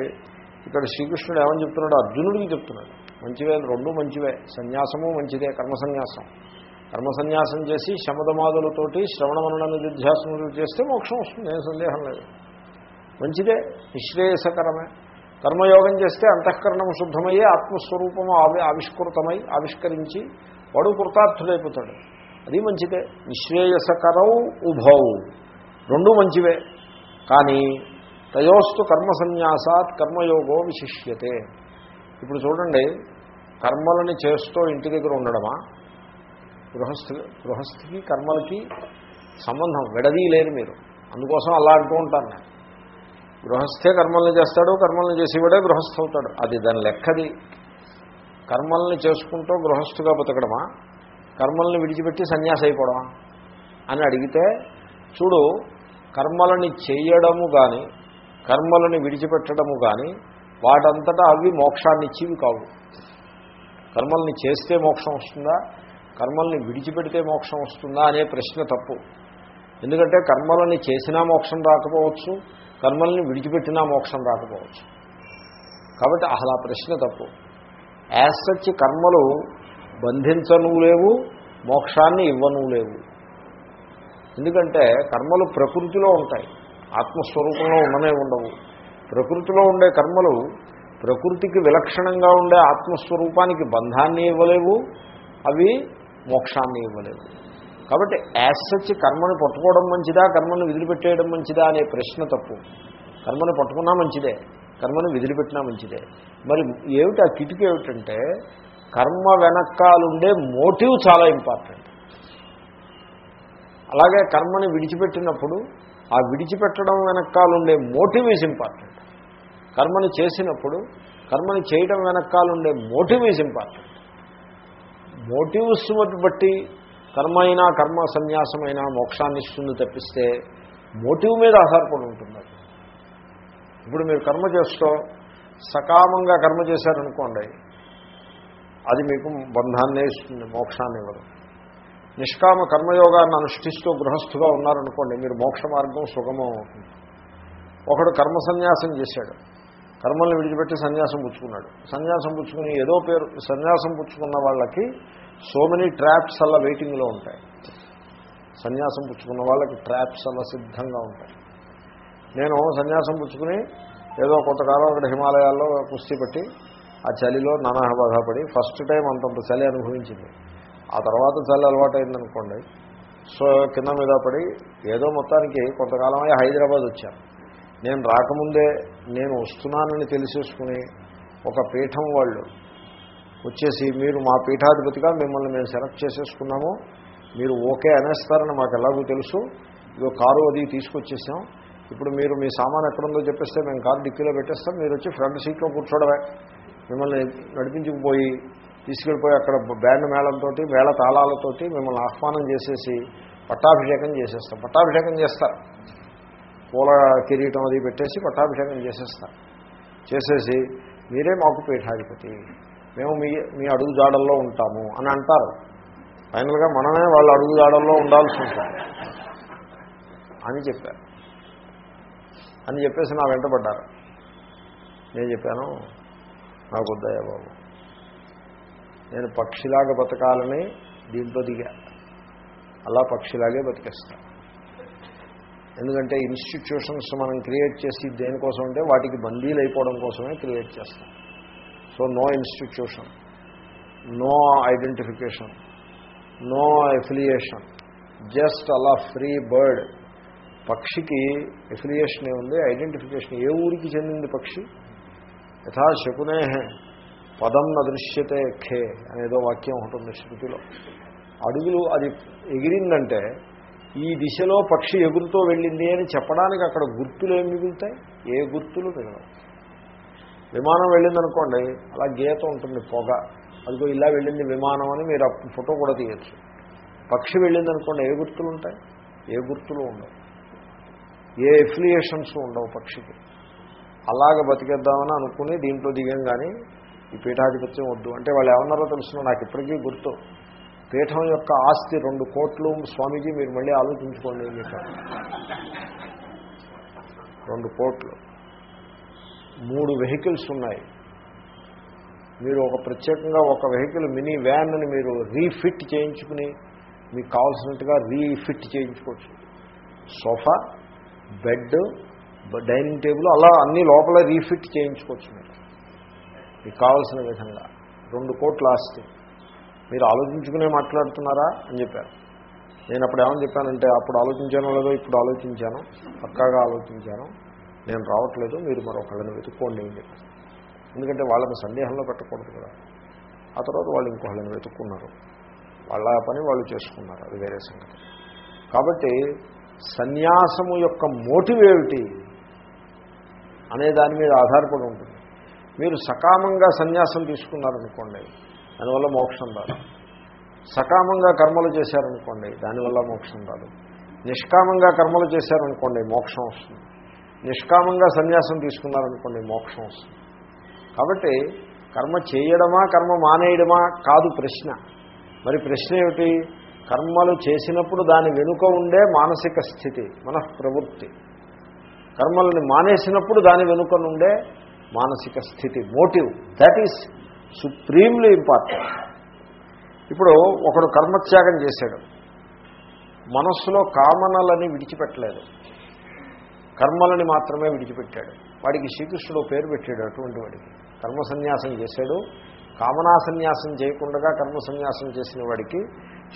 [SPEAKER 1] ఇక్కడ శ్రీకృష్ణుడు ఏమని చెప్తున్నాడు? అర్జునుడికి చెప్తున్నాడు. మంచివే రెండు మంచివే. సన్యాసము మంచిదే కర్మ సన్యాసం చేసి శమదమాదులతోటి శ్రవణ మనన నిధ్యాసనలు చేస్తే మోక్షం వస్తుంది ఏం సందేహం లేదు. మంచిదే నిశ్రేయసకరమే కర్మయోగం చేస్తే అంతఃకరణం శుద్ధమయ్యే ఆత్మస్వరూపము ఆవి ఆవిష్కృతమై ఆవిష్కరించి వాడు కృతార్థుడైపోతాడు. అది మంచిదే. నిశ్రేయసకరౌ ఉభౌ. రెండు మంచివే. కానీ తయోస్తు కర్మసన్యాసాత్ కర్మయోగో విశిష్యతే. ఇప్పుడు చూడండి కర్మలని చేస్తూ ఇంటి దగ్గర ఉండడమా? గృహస్థు గృహస్థికి కర్మలకి సంబంధం విడదీ లేరు మీరు. అందుకోసం అలా అంటూ ఉంటాను నేను. గృహస్థే కర్మల్ని చేస్తాడు కర్మల్ని చేసేవాడే గృహస్థ అవుతాడు అది దాని లెక్కది. కర్మల్ని చేసుకుంటూ గృహస్థుగా బతకడమా? కర్మల్ని విడిచిపెట్టి సన్యాసి అయిపోవడమా? అని అడిగితే చూడు కర్మలని చేయడము కానీ కర్మలని విడిచిపెట్టడము కానీ వాటంతటా అవి మోక్షాన్నిచ్చేవి కావు. కర్మల్ని చేస్తే మోక్షం వస్తుందా? కర్మల్ని విడిచిపెడితే మోక్షం వస్తుందా అనే ప్రశ్న తప్పు. ఎందుకంటే కర్మలని చేసినా మోక్షం రాకపోవచ్చు కర్మల్ని విడిచిపెట్టినా మోక్షం రాకపోవచ్చు. కాబట్టి అసలు ఆ ప్రశ్న తప్పు. యాజ్ సచ్ కర్మలు బంధించను లేవు మోక్షాన్ని ఇవ్వను లేవు. ఎందుకంటే కర్మలు ప్రకృతిలో ఉంటాయి. ఆత్మస్వరూపంలో ఉండనే ఉండవు. ప్రకృతిలో ఉండే కర్మలు ప్రకృతికి విలక్షణంగా ఉండే ఆత్మస్వరూపానికి బంధాన్ని ఇవ్వలేవు అవి మోక్షాన్ని ఇవ్వలేవు. కాబట్టి యాజ్ కర్మను పట్టుకోవడం మంచిదా కర్మను విదిలిపెట్టేయడం మంచిదా అనే ప్రశ్న తప్పు. కర్మను పట్టుకున్నా మంచిదే కర్మను విదిలిపెట్టినా మంచిదే. మరి ఏమిటి ఆ కిటికీ ఏమిటంటే కర్మ వెనకాలుండే మోటివ్ చాలా ఇంపార్టెంట్. అలాగే కర్మని విడిచిపెట్టినప్పుడు ఆ విడిచిపెట్టడం వెనకాలుండే మోటివ్ ఈజ్ ఇంపార్టెంట్ కర్మని చేసినప్పుడు కర్మని చేయడం వెనకాలండే మోటివ్ ఈజ్ ఇంపార్టెంట్ మోటివ్స్ బట్టి కర్మ అయినా కర్మ సన్యాసమైనా మోక్షాన్ని ఇస్తుంది తప్పిస్తే మోటివ్ మీద ఆధారపడి ఉంటుంది ఇప్పుడు మీరు కర్మ చేస్తూ సకామంగా కర్మ చేశారనుకోండి అది మీకు బంధాన్నే ఇస్తుంది మోక్షాన్ని ఇవ్వదు నిష్కామ కర్మయోగాన్ని అనుష్ఠిస్తూ గృహస్థుగా ఉన్నారనుకోండి మీరు మోక్ష మార్గం సుగమం అవుతుంది. ఒకడు కర్మ సన్యాసం చేశాడు. కర్మల్ని విడిచిపెట్టి సన్యాసం పుచ్చుకున్నాడు. సన్యాసం పుచ్చుకుని ఏదో పేరు సన్యాసం పుచ్చుకున్న వాళ్ళకి సో మెనీ ట్రాప్స్ అలా వెయిటింగ్లో ఉంటాయి. సన్యాసం పుచ్చుకున్న వాళ్ళకి ట్రాప్స్ అలా సిద్ధంగా ఉంటాయి. నేను సన్యాసం పుచ్చుకుని ఏదో కొంతకాలం అక్కడ హిమాలయాల్లో కుస్తీ పెట్టి ఆ చలిలో నానా బాధపడి ఫస్ట్ టైం అంతంత చలి అనుభవించింది. ఆ తర్వాత చలి అలవాటైందనుకోండి. సో కింద మీద పడి ఏదో మొత్తానికి కొంతకాలమే హైదరాబాద్ వచ్చాను. నేను రాకముందే నేను వస్తున్నానని తెలిసేసుకుని ఒక పీఠం వాళ్ళు వచ్చేసి మీరు మా పీఠాధిపతిగా మిమ్మల్ని మేము సెలెక్ట్ చేసేసుకున్నాము. మీరు ఓకే అనేస్తారని మాకు ఎలాగో తెలుసు. ఇదో కారు అది తీసుకొచ్చేసాం. ఇప్పుడు మీరు మీ సామాన్ ఎక్కడుందో చెప్పేస్తే మేము కారు డిక్కీలో పెట్టేస్తాం. మీరు వచ్చి ఫ్రంట్ సీట్లో కూర్చోడమే. మిమ్మల్ని నడిపించుకుపోయి తీసుకెళ్ళిపోయి అక్కడ బ్యాండ్ మేళంతో మేళ తాళాలతోటి మిమ్మల్ని ఆహ్వానం చేసేసి పట్టాభిషేకం చేసేస్తాం. పట్టాభిషేకం చేస్తారు. పూల కిరీటం అది పెట్టేసి పట్టాభిషేకం చేసేస్తారు చేసేసి మీరే మాకు పీఠాధిపతి. మేము మీ మీ అడుగు జాడల్లో ఉంటాము అని అంటారు. ఫైనల్గా మనమే వాళ్ళ అడుగు జాడల్లో ఉండాల్సి ఉంటుంది. అని చెప్పారు. అని చెప్పేసి నా వెంటబడ్డారు నేను చెప్పాను నాకు వద్దయ్యా బాబు. నేను పక్షిలాగా బతకాలని దీంట్లో దిగా. అలా పక్షిలాగే బతికేస్తాను ఎందుకంటే ఇన్స్టిట్యూషన్స్ మనం క్రియేట్ చేసి దేనికోసం అంటే వాటికి బందీలు అయిపోవడం కోసమే క్రియేట్ చేస్తాం. So no institution no identification no affiliation just అలా ఫ్రీ బర్డ్. పక్షికి ఎఫిలియేషన్ ఏముంది? ఐడెంటిఫికేషన్. ఏ ఊరికి చెందింది పక్షి? యథా శకునే పదం నదృశ్యతే ఖే అనేదో వాక్యం ఉంటుంది శృతిలో. అడుగులు అది ఎగిరిందంటే ఈ దిశలో పక్షి ఎగురుతో వెళ్ళింది అని చెప్పడానికి అక్కడ గుర్తులు ఏం మిగులుతాయి? ఏ గుర్తులు మిగలవు. విమానం వెళ్ళిందనుకోండి అలా గీత ఉంటుంది పొగ. అదిగో ఇలా వెళ్ళింది విమానం అని మీరు ఫోటో కూడా తీయచ్చు. పక్షి వెళ్ళిందనుకోండి ఏ గుర్తులు ఉంటాయి? ఏ గుర్తులు ఉండవు. ఏ ఎఫిలియేషన్స్ ఉండవు పక్షికి. అలాగ బతికేద్దామని అనుకుని దీంట్లో దిగం కానీ ఈ పీఠాధిపత్యం వద్దు. అంటే వాళ్ళు ఏమన్నారో తెలుసున్నా నాకు ఇప్పటికీ గుర్తు. పీఠం యొక్క ఆస్తి రెండు కోట్లు స్వామీజీ మీరు మళ్ళీ ఆలోచించుకోండి అని చెప్పారు. రెండు కోట్లు. మూడు వెహికల్స్ ఉన్నాయి. మీరు ఒక ప్రత్యేకంగా ఒక వెహికల్ మినీ వ్యాన్ అని మీరు రీఫిట్ చేయించుకుని మీకు కావాల్సినట్టుగా రీఫిట్ చేయించుకోవచ్చు. సోఫా బెడ్ డైనింగ్ టేబుల్ అలా అన్ని లోపల రీఫిట్ చేయించుకోవచ్చు మీరు. మీకు కావాల్సిన విధంగా. రెండు కోట్ల ఆస్తి. మీరు ఆలోచించుకునే మాట్లాడుతున్నారా అని చెప్పారు. నేను అప్పుడు ఏమని చెప్పానంటే అప్పుడు ఆలోచించానో లేదో ఇప్పుడు ఆలోచించాను పక్కాగా ఆలోచించాను. నేను రావట్లేదు మీరు మరొకళ్ళని వెతుక్కోండి అని ఎందుకంటే వాళ్ళని సందేహంలో పెట్టకూడదు కదా. ఆ తర్వాత వాళ్ళు ఇంకొకళ్ళని వెతుక్కున్నారు. వాళ్ళ పని వాళ్ళు చేసుకున్నారు అది వేరే సంగతి. కాబట్టి సన్యాసము యొక్క మోటివ్ ఏమిటి అనే దాని మీద ఆధారపడి ఉంటుంది. మీరు సకామంగా సన్యాసం తీసుకున్నారనుకోండి దానివల్ల మోక్షం రాదు. సకామంగా కర్మలు చేశారనుకోండి దానివల్ల మోక్షం రాదు. నిష్కామంగా కర్మలు చేశారనుకోండి మోక్షం వస్తుంది. నిష్కామంగా సన్యాసం తీసుకున్నారనుకోండి మోక్షం వస్తుంది. కాబట్టి కర్మ చేయడమా కర్మ మానేయడమా కాదు ప్రశ్న. మరి ప్రశ్న ఏమిటి? కర్మలు చేసినప్పుడు దాని వెనుక ఉండే మానసిక స్థితి మన ప్రవృత్తి కర్మల్ని మానేసినప్పుడు దాని వెనుక నుండే మానసిక స్థితి motive that is supremely important. ఇప్పుడు ఒకడు కర్మత్యాగం చేశాడు. మనస్సులో కామనలని విడిచిపెట్టలేదు. కర్మలని మాత్రమే విడిచిపెట్టాడు. వాడికి శ్రీకృష్ణుడు పేరు పెట్టాడు అటువంటి వాడికి. కర్మ సన్యాసం చేశాడు. కామనా సన్యాసం చేయకుండా కర్మ సన్యాసం చేసిన వాడికి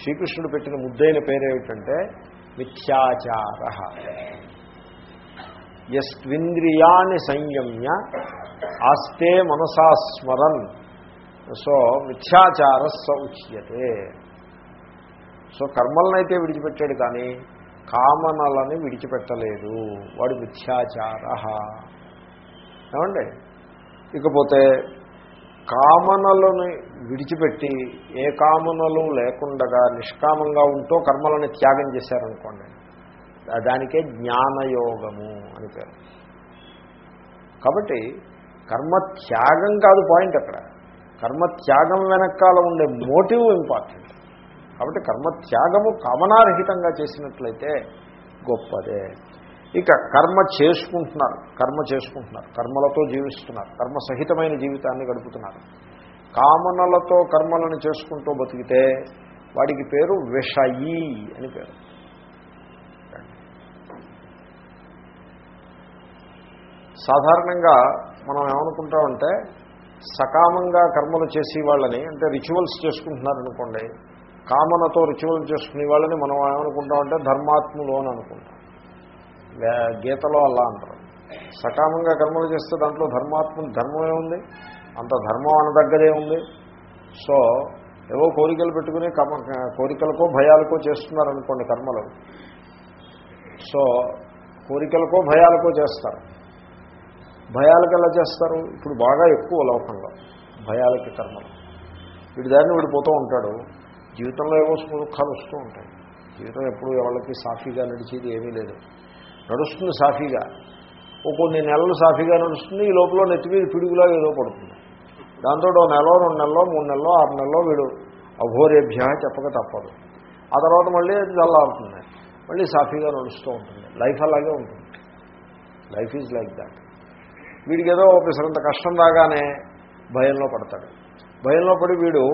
[SPEAKER 1] శ్రీకృష్ణుడు పెట్టిన ముద్దైన పేరేమిటంటే మిథ్యాచార. యస్వింద్రియాన్ని సంయమ్య ఆస్తే మనసా స్మరన్ సో మిథ్యాచార స ఉచ్యతే. సో కర్మలనైతే విడిచిపెట్టాడు కానీ కామనలని విడిచిపెట్టలేదు. వాడు మిథ్యాచార. ఏమండి? ఇకపోతే కామనలను విడిచిపెట్టి ఏ కామనలు లేకుండగా నిష్కామంగా ఉంటూ కర్మలను త్యాగం చేశారనుకోండి దానికే జ్ఞానయోగము అని పేరు. కాబట్టి కర్మ త్యాగం కాదు పాయింట్ అక్కడ. కర్మ త్యాగం వెనకాల ఉండే మోటివ్ ఇంపార్టెంట్. కాబట్టి కర్మ త్యాగము కామనారహితంగా చేసినట్లయితే గొప్పదే. ఇక కర్మ చేసుకుంటున్నారు కర్మ చేసుకుంటున్నారు కర్మలతో జీవిస్తున్నారు కర్మ సహితమైన జీవితాన్ని గడుపుతున్నారు. కామనలతో కర్మలను చేసుకుంటూ బతికితే వాడికి పేరు విషయీ అని పేరు. సాధారణంగా మనం ఏమనుకుంటామంటే సకామంగా కర్మలు చేసే వాళ్ళని అంటే రిచువల్స్ చేసుకుంటున్నారనుకోండి కామనతో రిచువల్ చేసుకునే వాళ్ళని మనం ఏమనుకుంటామంటే ధర్మాత్ములు అని అనుకుంటాం. గీతలో అలా అంటారు. సకామంగా కర్మలు చేస్తే దాంట్లో ధర్మాత్మ ధర్మమే ఉంది అంత ధర్మం అనదగ్గదే ఉంది. సో ఏవో కోరికలు పెట్టుకుని కమ కోరికలకో భయాలకో చేస్తున్నారనుకోండి కర్మలు. సో కోరికలకో భయాలకో చేస్తారు. భయాలకు ఎలా చేస్తారు? ఇప్పుడు బాగా ఎక్కువ లోకంలో భయాలకి కర్మలు. వీడి దాన్ని వీడిపోతూ ఉంటాడు. జీవితంలో ఏవో సుఖాలు వస్తూ ఉంటాయి. జీవితం ఎప్పుడు ఎవరికి సాఫీగా నడిచేది ఏమీ లేదు. నడుస్తుంది సాఫీగా. ఓ కొన్ని నెలలు సాఫీగా నడుస్తుంది ఈ లోపల నెత్తి మీద పిడుగులా ఏదో పడుతుంది. దాంతో ఓ నెలలో రెండు నెలలో మూడు నెలలో ఆరు నెలలో వీడు అఘోరేభ్య చెప్పక తప్పదు. ఆ తర్వాత మళ్ళీ చల్లారుతుంది మళ్ళీ సాఫీగా నడుస్తూ ఉంటుంది. లైఫ్ అలాగే ఉంటుంది. Life is like that. వీడికి ఏదో ఒకసారంత కష్టం రాగానే భయంలో పడతాడు. భయంలో పడి వీడు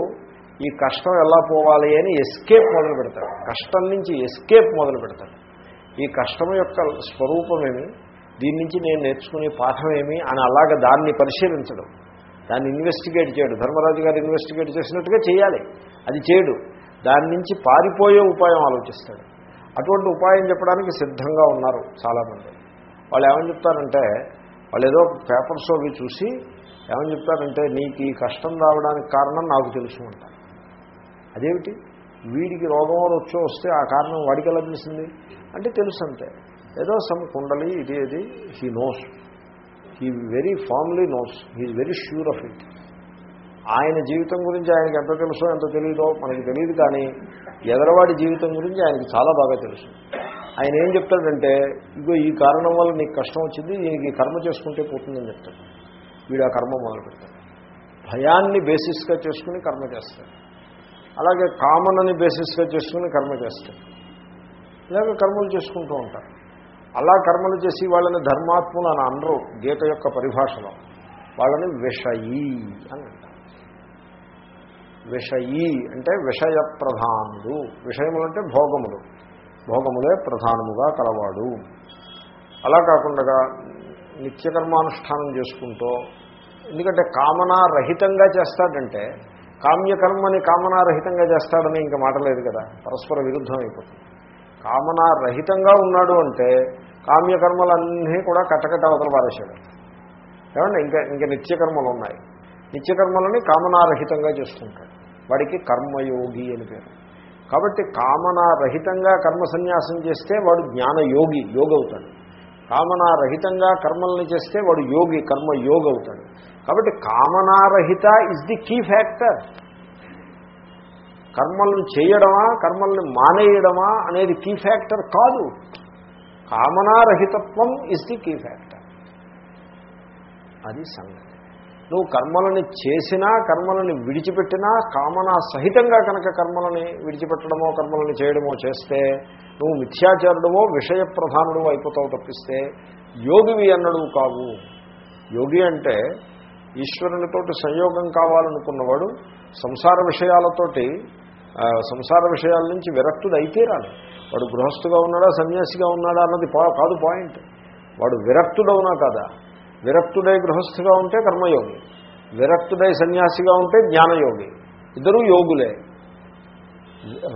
[SPEAKER 1] ఈ కష్టం ఎలా పోవాలి అని ఎస్కేప్ మొదలు పెడతాడు. కష్టం నుంచి ఎస్కేప్ మొదలు పెడతాడు. ఈ కష్టం యొక్క స్వరూపమేమి దీని నుంచి నేను నేర్చుకునే పాఠం ఏమి? అని అలాగ దాన్ని పరిశీలించడం. దాన్ని ఇన్వెస్టిగేట్ చేయడు. ధర్మరాజు గారు ఇన్వెస్టిగేట్ చేసినట్టుగా చేయాలి. అది చేయడు. దాని నుంచి పారిపోయే ఉపాయం ఆలోచిస్తాడు. అటువంటి ఉపాయం చెప్పడానికి సిద్ధంగా ఉన్నారు చాలామంది. వాళ్ళు ఏమని చెప్తారంటే వాళ్ళు ఏదో పేపర్స్ అవి చూసి ఏమని చెప్తారంటే నీకు ఈ కష్టం రావడానికి కారణం నాకు తెలుసు అంటారు అదేమిటి? వీడికి రోగం వచ్చో వస్తే ఆ కారణం వాడికి ఎలా తెలిసింది అంటే తెలుసు అంతే ఏదో సమ్ కుండలి ఇది ఇది he knows he very formally knows he very sure of it ఆయన జీవితం గురించి ఆయనకి ఎంత తెలుసో ఎంత తెలియదో మనకి తెలియదు కానీ ఎదరవాడి జీవితం గురించి ఆయనకి చాలా బాగా తెలుసు. ఆయన ఏం చెప్తాడంటే ఇగో ఈ కారణం వల్ల నీకు కష్టం వచ్చింది దీనికి కర్మ చేసుకుంటే పోతుందని చెప్తాడు. వీడు ఆ కర్మ మొదలు పెడతాడు. భయాన్ని బేసిస్గా చేసుకుని కర్మ చేస్తాడు. అలాగే కామన్ బేసిస్గా చేసుకుని కర్మ చేస్తాడు. ఇలాగ కర్మలు చేసుకుంటూ ఉంటారు. అలా కర్మలు చేసి వాళ్ళని ధర్మాత్ములు అని అనరు. గీత యొక్క పరిభాషలో. వాళ్ళని విషయీ అని అంటారు. విషయీ అంటే విషయ ప్రధానుడు విషయములు అంటే భోగములు. భోగములే ప్రధానముగా కలవాడు. అలా కాకుండా నిత్యకర్మానుష్ఠానం చేసుకుంటూ ఎందుకంటే కామనారహితంగా చేస్తాడంటే కామ్యకర్మని కామనారహితంగా చేస్తాడని ఇంకా మాట లేదు కదా పరస్పర విరుద్ధం అయిపోతుంది. కామనారహితంగా ఉన్నాడు అంటే కామ్యకర్మలన్నీ కూడా కట్టకట్ట అవతల పారేశాడు. ఏమంటే ఇంకా ఇంకా నిత్యకర్మలు ఉన్నాయి. నిత్యకర్మలని కామనారహితంగా చేస్తుంటాడు. వాడికి కర్మయోగి అని పేరు. కాబట్టి కామనారహితంగా కర్మ సన్యాసం చేస్తే వాడు జ్ఞానయోగి యోగి అవుతాడు కామనారహితంగా కర్మల్ని చేస్తే వాడు యోగి కర్మ యోగి అవుతాడు కాబట్టి కామనారహిత ఇస్ ది కీ ఫ్యాక్టర్ కర్మలను చేయడమా కర్మల్ని మానేయడమా అనేది కీ ఫ్యాక్టర్ కాదు. కామనారహితత్వం ఇస్ ది కీ ఫ్యాక్టర్ అది సంగతి. నువ్వు కర్మలని చేసినా కర్మలని విడిచిపెట్టినా కామనా సహితంగా కనుక కర్మలని విడిచిపెట్టడమో కర్మలని చేయడమో చేస్తే నువ్వు మిథ్యాచారుడవో విషయ ప్రధానుడు అయిపోతావు తప్పిస్తే యోగివి అన్నడు కావు. యోగి అంటే ఈశ్వరునితోటి సంయోగం కావాలనుకున్నవాడు సంసార విషయాలతోటి సంసార విషయాల నుంచి విరక్తుడు అయితే రాడు. వాడు గృహస్థుగా ఉన్నాడా సన్యాసిగా ఉన్నాడా అన్నది పా- కాదు పాయింట్. వాడు విరక్తుడవునా కదా? విరక్తుడై గృహస్థుగా ఉంటే కర్మయోగి విరక్తుడై సన్యాసిగా ఉంటే జ్ఞానయోగి ఇద్దరూ యోగులే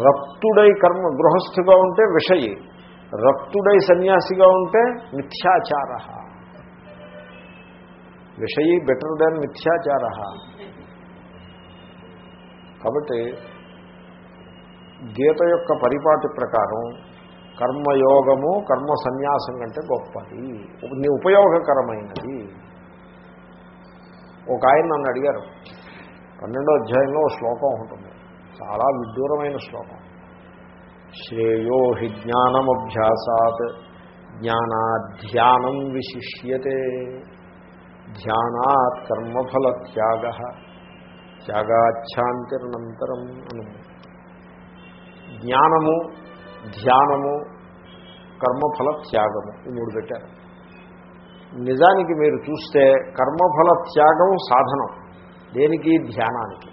[SPEAKER 1] రక్తుడై కర్మ గృహస్థుగా ఉంటే విషయి రక్తుడై సన్యాసిగా ఉంటే మిథ్యాచార విషయి బెటర్ దాన్ మిథ్యాచార కాబట్టి గీత యొక్క పరిపాటి ప్రకారం కర్మయోగము కర్మ సన్యాసం కంటే గొప్పది. నీ ఉపయోగకరమైనది. ఒక ఆయన నన్ను అడిగారు పన్నెండో అధ్యాయంలో శ్లోకం ఉంటుంది. చాలా విడ్డూరమైన శ్లోకం. శ్రేయో హి జ్ఞానమభ్యాసాత్ జ్ఞానాధ్యానం విశిష్యతే ధ్యానాత్ కర్మఫల త్యాగ త్యాగాఛాంతిరనంతరం అను. జ్ఞానము ధ్యానము కర్మఫల త్యాగము ఈ మూడు పెట్టారు. నిజానికి మీరు చూస్తే కర్మఫల త్యాగం సాధనం. దేనికి? ధ్యానానికి.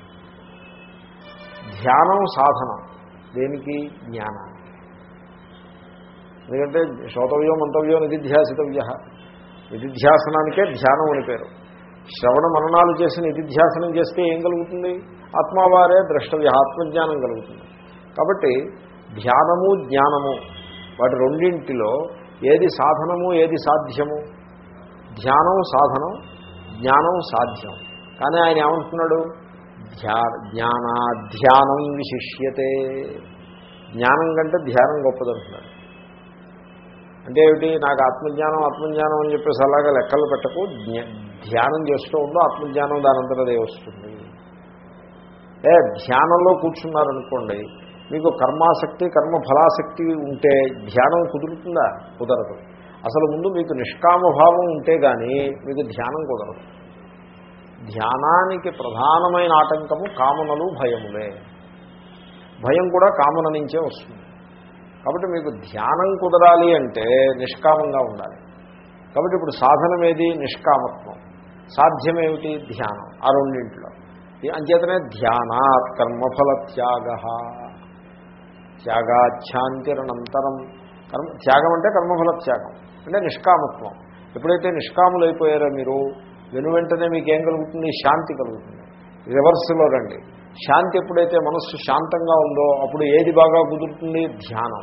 [SPEAKER 1] ధ్యానం సాధనం. దేనికి? జ్ఞానానికి. ఎందుకంటే శ్రోతవ్యం మంతవ్యం నిధిధ్యాసితవ్య. నిధిధ్యాసనానికే ధ్యానం అని పేరు. శ్రవణ మననాలు చేసి నిధిధ్యాసనం చేస్తే ఏం కలుగుతుంది? ఆత్మవారే ద్రష్టవ్య ఆత్మజ్ఞానం కలుగుతుంది. కాబట్టి ధ్యానము జ్ఞానము వాటి రెండింటిలో ఏది సాధనము ఏది సాధ్యము? ధ్యానం సాధనం జ్ఞానం సాధ్యం. కానీ ఆయన ఏమంటున్నాడు? ధ్యా జ్ఞానాధ్యానం విశిష్యతే. జ్ఞానం కంటే ధ్యానం గొప్పదంటున్నాడు అంటే ఏమిటి? నాకు ఆత్మజ్ఞానం ఆత్మజ్ఞానం అని చెప్పేసి అలాగా లెక్కలు పెట్టకు. ధ్యానం చేస్తూ ఉందో ఆత్మజ్ఞానం దానంతరదే వస్తుంది. ఏ ధ్యానంలో కూర్చున్నారనుకోండి మీకు కర్మాసక్తి కర్మ ఫలాసక్తి ఉంటే ధ్యానం కుదురుతుందా? కుదరదు. అసలు ముందు మీకు నిష్కామభావం ఉంటే కానీ మీకు ధ్యానం కుదరదు. ధ్యానానికి ప్రధానమైన ఆటంకము కామనలు భయములే. భయం కూడా కామన నుంచే వస్తుంది. కాబట్టి మీకు ధ్యానం కుదరాలి అంటే నిష్కామంగా ఉండాలి. కాబట్టి ఇప్పుడు సాధనం ఏది నిష్కామత్వం. సాధ్యమేమిటి? ధ్యానం. ఆ రెండింటిలో. అంచేతనే ధ్యానాత్ కర్మఫల త్యాగ త్యాగాఛ్యాంతిరనంతరం కర్మ త్యాగం అంటే కర్మఫల త్యాగం అంటే నిష్కామత్వం. ఎప్పుడైతే నిష్కాములైపోయారో మీరు వెను వెంటనే మీకు ఏం కలుగుతుంది? శాంతి కలుగుతుంది. రివర్స్లో రండి. శాంతి ఎప్పుడైతే మనస్సు శాంతంగా ఉందో అప్పుడు ఏది బాగా కుదురుతుంది? ధ్యానం.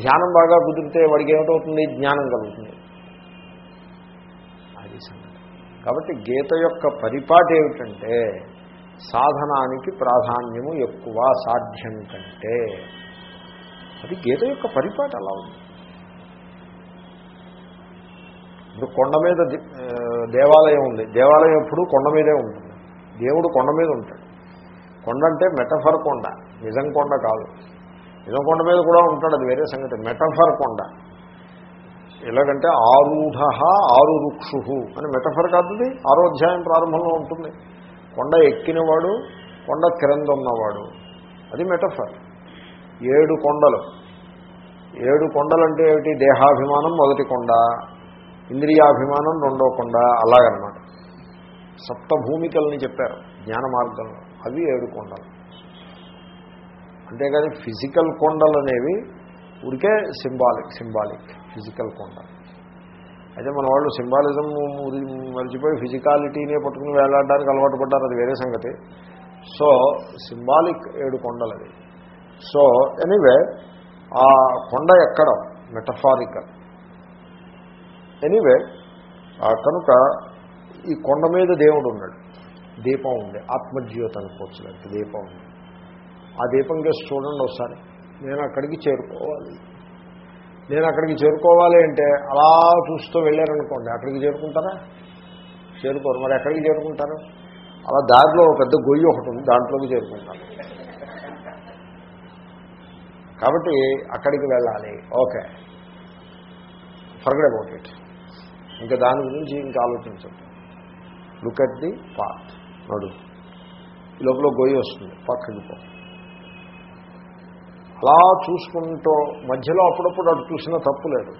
[SPEAKER 1] ధ్యానం బాగా కుదిరితే వాడికి ఏమిటవుతుంది జ్ఞానం కలుగుతుంది. అది సంగతి. కాబట్టి గీత యొక్క పరిపాటి ఏమిటంటే సాధనానికి ప్రాధాన్యము ఎక్కువ సాధ్యం కంటే. అది గీత యొక్క పరిపాటి అలా ఉంది. ఇప్పుడు కొండ మీద దేవాలయం ఉంది. దేవాలయం ఎప్పుడు కొండ మీదే ఉంటుంది. దేవుడు కొండ మీద ఉంటాడు. కొండ అంటే మెటఫర్ కొండ. నిజం కొండ కాదు. నిజం కొండ మీద కూడా ఉంటాడు. అది వేరే సంగతి. మెటఫర్ కొండ. ఎలాగంటే ఆరుఢ ఆరు రుక్షు అని మెటఫర్ కాదు ఆరో అధ్యాయం ప్రారంభంలో ఉంటుంది. కొండ ఎక్కినవాడు కొండ క్రింద ఉన్నవాడు అది మెటఫర్. ఏడు కొండలు. ఏడు కొండలు అంటే ఏమిటి? దేహాభిమానం మొదటి కొండ ఇంద్రియాభిమానం రెండో కొండ అలాగనమాట. సప్తభూమికల్ని చెప్పారు జ్ఞాన మార్గంలో. అవి ఏడు కొండలు. అంతేగాని ఫిజికల్ కొండలు అనేవి ఉడికే సింబాలిక్ సింబాలిక్ ఫిజికల్ కొండ అయితే మన వాళ్ళు సింబాలిజం మర్చిపోయి ఫిజికాలిటీనే పట్టుకుని వేలాడడానికి అలవాటు పడ్డారు. అది వేరే సంగతి. సో సింబాలిక్ ఏడు కొండలు అది సో ఎనీవే ఆ కొండ ఎక్కడం? మెటఫారికల్ ఎనీవే కనుక ఈ కొండ మీద దేవుడు ఉన్నాడు. దీపం ఉంది. ఆత్మజ్యోతి అనుకోవచ్చు లేకపోతే దీపం ఉంది. ఆ దీపం చేసి చూడండి ఒకసారి. నేను అక్కడికి చేరుకోవాలి. నేను అక్కడికి చేరుకోవాలి అంటే అలా చూస్తూ వెళ్ళారనుకోండి. అక్కడికి చేరుకుంటారా? చేరుకోరు. మరి ఎక్కడికి చేరుకుంటారు? అలా దారిలో ఒక పెద్ద గొయ్యి ఒకటి ఉంది. దాంట్లోకి చేరుకుంటాను కాబట్టి అక్కడికి వెళ్ళాలి. ఓకే. ఫర్గడ్ అబౌట్ ఇట్ ఇంకా దాని గురించి ఇంకా ఆలోచించండి లుక్ అట్ ది పాత్ నడు. ఈ లోపల గొయ్యి వస్తుంది. పక్కకి పో. అలా చూసుకుంటూ మధ్యలో అప్పుడప్పుడు అటు చూసినా తప్పు లేదు.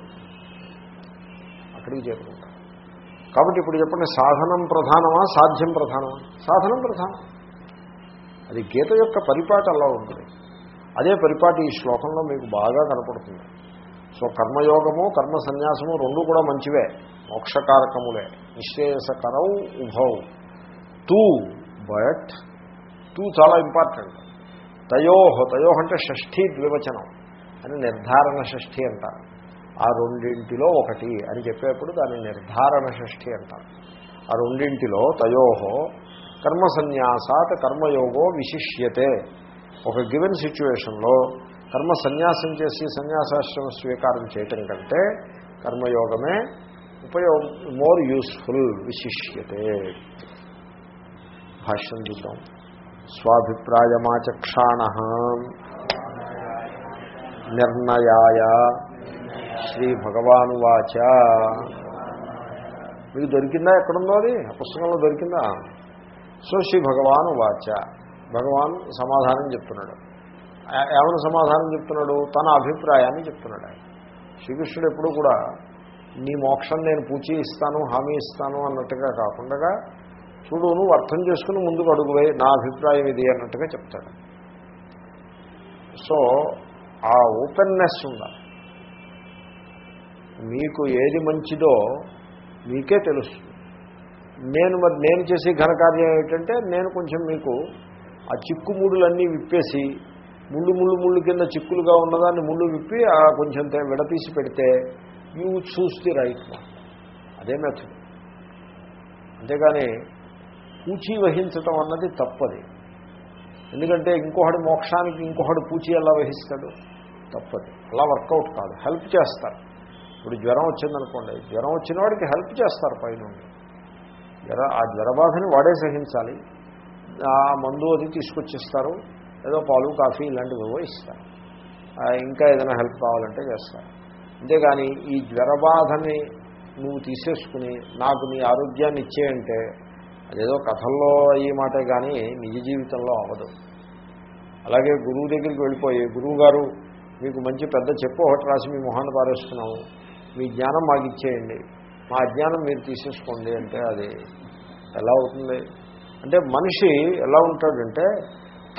[SPEAKER 1] అక్కడికి చేరుకుంటాం. కాబట్టి ఇప్పుడు చెప్పండి సాధనం ప్రధానమా సాధ్యం ప్రధానమా? సాధనం ప్రధానం. అది గీత యొక్క పరిపాటి అలా ఉంటుంది. అదే పరిపాటి ఈ శ్లోకంలో మీకు బాగా కనపడుతుంది. సో కర్మయోగము కర్మ సన్యాసము రెండు కూడా మంచివే. మోక్షకారకములే. నిశ్రేయసకరవు ఉభౌ. తూ బట్ తూ చాలా ఇంపార్టెంట్ తయోహ తయోహ అంటే షష్ఠీ ద్వివచనం అని నిర్ధారణ షష్ఠి అంటారు. ఆ రెండింటిలో ఒకటి అని చెప్పేప్పుడు దాన్ని నిర్ధారణ షష్ఠి అంటారు. ఆ రెండింటిలో తయోహో కర్మ సన్యాసాత్ కర్మయోగో విశిష్యతే. ఒక గివెన్ సిచ్యువేషన్లో కర్మ సన్యాసం చేసి సన్యాసాశ్రమ స్వీకారం చేయటం కంటే కర్మయోగమే ఉపయోగ మోర్ యూస్ఫుల్ విశిష్యతే. భాష్యం చూద్దాం. స్వాభిప్రాయమాచక్షాణ. నిర్ణయాయ. శ్రీ భగవానువాచ మీకు దొరికిందా? ఎక్కడుందో అది? పుస్తకంలో దొరికిందా? సో శ్రీ భగవాన్ వాచ భగవాన్ సమాధానం చెప్తున్నాడు. ఏమైనా సమాధానం చెప్తున్నాడు? తన అభిప్రాయాన్ని చెప్తున్నాడు ఆయన. శ్రీకృష్ణుడు ఎప్పుడు కూడా నీ మోక్షం నేను పూచి ఇస్తాను హామీ ఇస్తాను అన్నట్టుగా కాకుండా చూడు నువ్వు అర్థం చేసుకుని ముందుకు అడుగువే నా అభిప్రాయం ఇది అన్నట్టుగా చెప్తాడు. సో ఆ ఓపెన్నెస్ ఉండాలి. మీకు ఏది మంచిదో మీకే తెలుస్తుంది. నేను మరి నేను చేసే ఘనకార్యం ఏమిటంటే నేను కొంచెం మీకు ఆ చిక్కుముడులన్నీ విప్పేసి ముళ్ళు ముళ్ళు ముళ్ళు కింద చిక్కులుగా ఉన్నదాన్ని ముళ్ళు విప్పి ఆ కొంచెం విడతీసి పెడితే యూ చూస్ ది రైట్ అదే మెథడ్ అంతేగాని పూచీ వహించటం అన్నది తప్పది. ఎందుకంటే ఇంకొకటి మోక్షానికి ఇంకొకటి పూచి ఎలా వహిస్తాడు? తప్పది. అలా వర్కౌట్ కాదు. హెల్ప్ చేస్తారు. ఇప్పుడు జ్వరం వచ్చిందనుకోండి జ్వరం వచ్చిన వాడికి హెల్ప్ చేస్తారు పైనుండి. జ్వర ఆ జ్వరబాధని వాడే సహించాలి. ఆ మందు అది తీసుకొచ్చిస్తారు. ఏదో పాలు కాఫీ ఇలాంటివి ఏవో ఇస్తారు ఇంకా ఏదైనా హెల్ప్ కావాలంటే చేస్తారు. అంతేగాని ఈ జ్వరబాధని నువ్వు తీసేసుకుని నాకు నీ ఆరోగ్యాన్ని ఇచ్చేయంటే అదేదో కథల్లో ఈ మాటే కానీ నిజ జీవితంలో అవ్వదు. అలాగే గురువు దగ్గరికి వెళ్ళిపోయి గురువు గారు మీకు మంచి పెద్ద చెప్పు ఒకటి రాసి మీ మొహాన్ని పారేస్తున్నాము. మీ జ్ఞానం మాకు ఇచ్చేయండి. మా అజ్ఞానం మీరు తీసేసుకోండి. అంటే అది ఎలా అవుతుంది? అంటే మనిషి ఎలా ఉంటాడంటే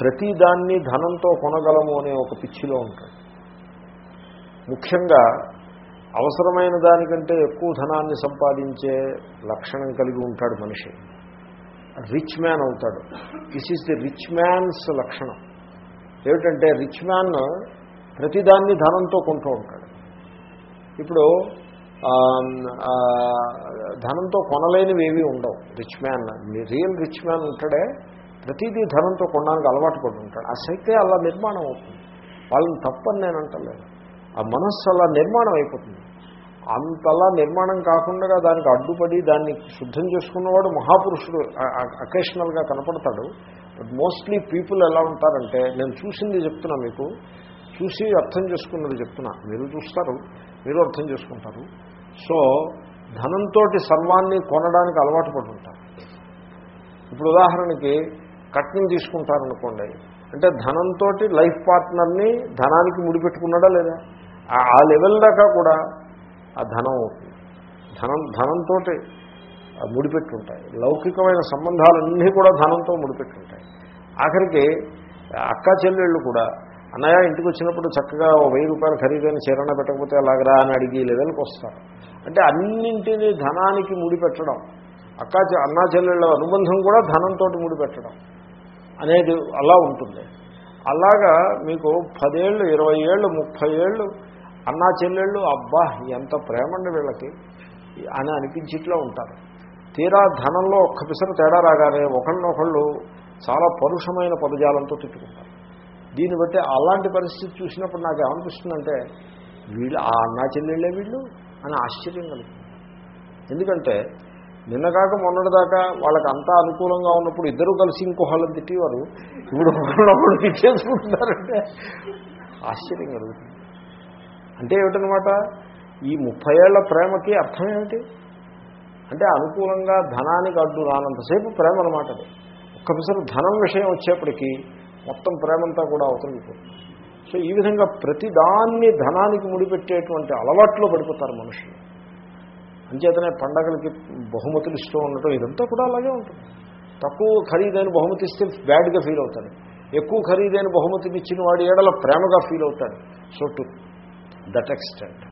[SPEAKER 1] ప్రతిదాన్ని ధనంతో కొనగలము అనే ఒక పిచ్చిలో ఉంటాడు. ముఖ్యంగా అవసరమైన దానికంటే ఎక్కువ ధనాన్ని సంపాదించే లక్షణం కలిగి ఉంటాడు మనిషి. రిచ్ మ్యాన్ అవుతాడు. This is the rich man's లక్షణం. ఏమిటంటే రిచ్ మ్యాన్ ప్రతిదాన్ని ధనంతో కొంటూ ఉంటాడు. ఇప్పుడు ధనంతో కొనలేనివి ఏవి ఉండవు. Rich man real rich man ఉంటాడే ప్రతిదీ ధనంతో కొనడానికి అలవాటు పడి ఉంటాడు. ఆ శక్తి అలా నిర్మాణం అవుతుంది. వాళ్ళని తప్పని నేను అంటలేదు. ఆ మనస్సు అలా నిర్మాణం అయిపోతుంది. అంతలా నిర్మాణం కాకుండా దానికి అడ్డుపడి దాన్ని శుద్ధం చేసుకున్నవాడు మహాపురుషుడు అకేషనల్గా కనపడతాడు. బట్ మోస్ట్లీ పీపుల్ ఎలా ఉంటారంటే నేను చూసింది చెప్తున్నా మీకు. చూసి అర్థం చేసుకున్నది చెప్తున్నా. మీరు చూస్తారు మీరు అర్థం చేసుకుంటారు. సో ధనంతో సర్వాన్ని కొనడానికి అలవాటు పడుతుంటారు. ఇప్పుడు ఉదాహరణకి కట్నం తీసుకుంటారనుకోండి అంటే ధనంతో లైఫ్ పార్ట్నర్ని ధనానికి ముడిపెట్టుకున్నాడా లేదా? ఆ- ఆ లెవెల్ దాకా కూడా ఆ ధనం అవుతుంది. ధనం ధనంతో ముడిపెట్టుంటాయి. లౌకికమైన సంబంధాలన్నీ కూడా ధనంతో ముడిపెట్టుంటాయి. ఆఖరికి అక్క చెల్లెళ్ళు కూడా అన్నయ్య ఇంటికి వచ్చినప్పుడు చక్కగా ఓ వెయ్యి రూపాయలు ఖరీదైన చీరణ పెట్టకపోతే అలాగరా అని అడిగి లెవెల్కి వస్తారు. అంటే అన్నింటినీ ధనానికి ముడిపెట్టడం. అక్క అన్నా చెల్లెళ్ళ అనుబంధం కూడా ధనంతో ముడిపెట్టడం. అనేది అలా ఉంటుంది. అలాగా మీకు పదేళ్ళు ఇరవై ఏళ్ళు ముప్పై ఏళ్ళు అన్నా చెల్లెళ్ళు అబ్బా ఎంత ప్రేమండి వీళ్ళకి అని అనిపించిట్లో ఉంటారు. తీరా ధనంలో ఒక్క పిసర తేడా రాగానే ఒకళ్ళనొకళ్ళు చాలా పరుషమైన పదజాలంతో తిట్టుకుంటారు. దీన్ని బట్టి అలాంటి పరిస్థితి చూసినప్పుడు నాకు ఏమనిపిస్తుందంటే వీళ్ళు ఆ అన్నా చెల్లెళ్ళే వీళ్ళు అని ఆశ్చర్యం కలుగుతుంది ఎందుకంటే నిన్న కాక మొన్నటిదాకా వాళ్ళకి అంతా అనుకూలంగా ఉన్నప్పుడు ఇద్దరూ కలిసి ఇంకోళ్ళని తిట్టేవారు. ఇప్పుడు ఒకళ్ళు తిట్టేసుకుంటున్నారంటే ఆశ్చర్యం కలుగుతుంది. అంటే ఏమిటనమాట ఈ ముప్పై ఏళ్ళ ప్రేమకి అర్థం ఏమిటి? అంటే అనుకూలంగా ధనానికి అడ్డు రానంతసేపు ప్రేమ అనమాట అది ఒక్కసారి ధనం విషయం వచ్చేప్పటికీ మొత్తం ప్రేమంతా కూడా అవతలిపోతుంది సో ఈ విధంగా ప్రతిదాన్ని ధనానికి ముడిపెట్టేటువంటి అలవాట్లో పడిపోతారు మనుషులు. అంచేతనే పండగలకి బహుమతులు ఇస్తూ ఉండటం ఇదంతా కూడా అలాగే ఉంటుంది. తక్కువ ఖరీదైన బహుమతి ఇస్తే బ్యాడ్గా ఫీల్ అవుతాడు ఎక్కువ ఖరీదైన బహుమతిని ఇచ్చిన వాడి ఏడల ప్రేమగా ఫీల్ అవుతాడు. So to that extent.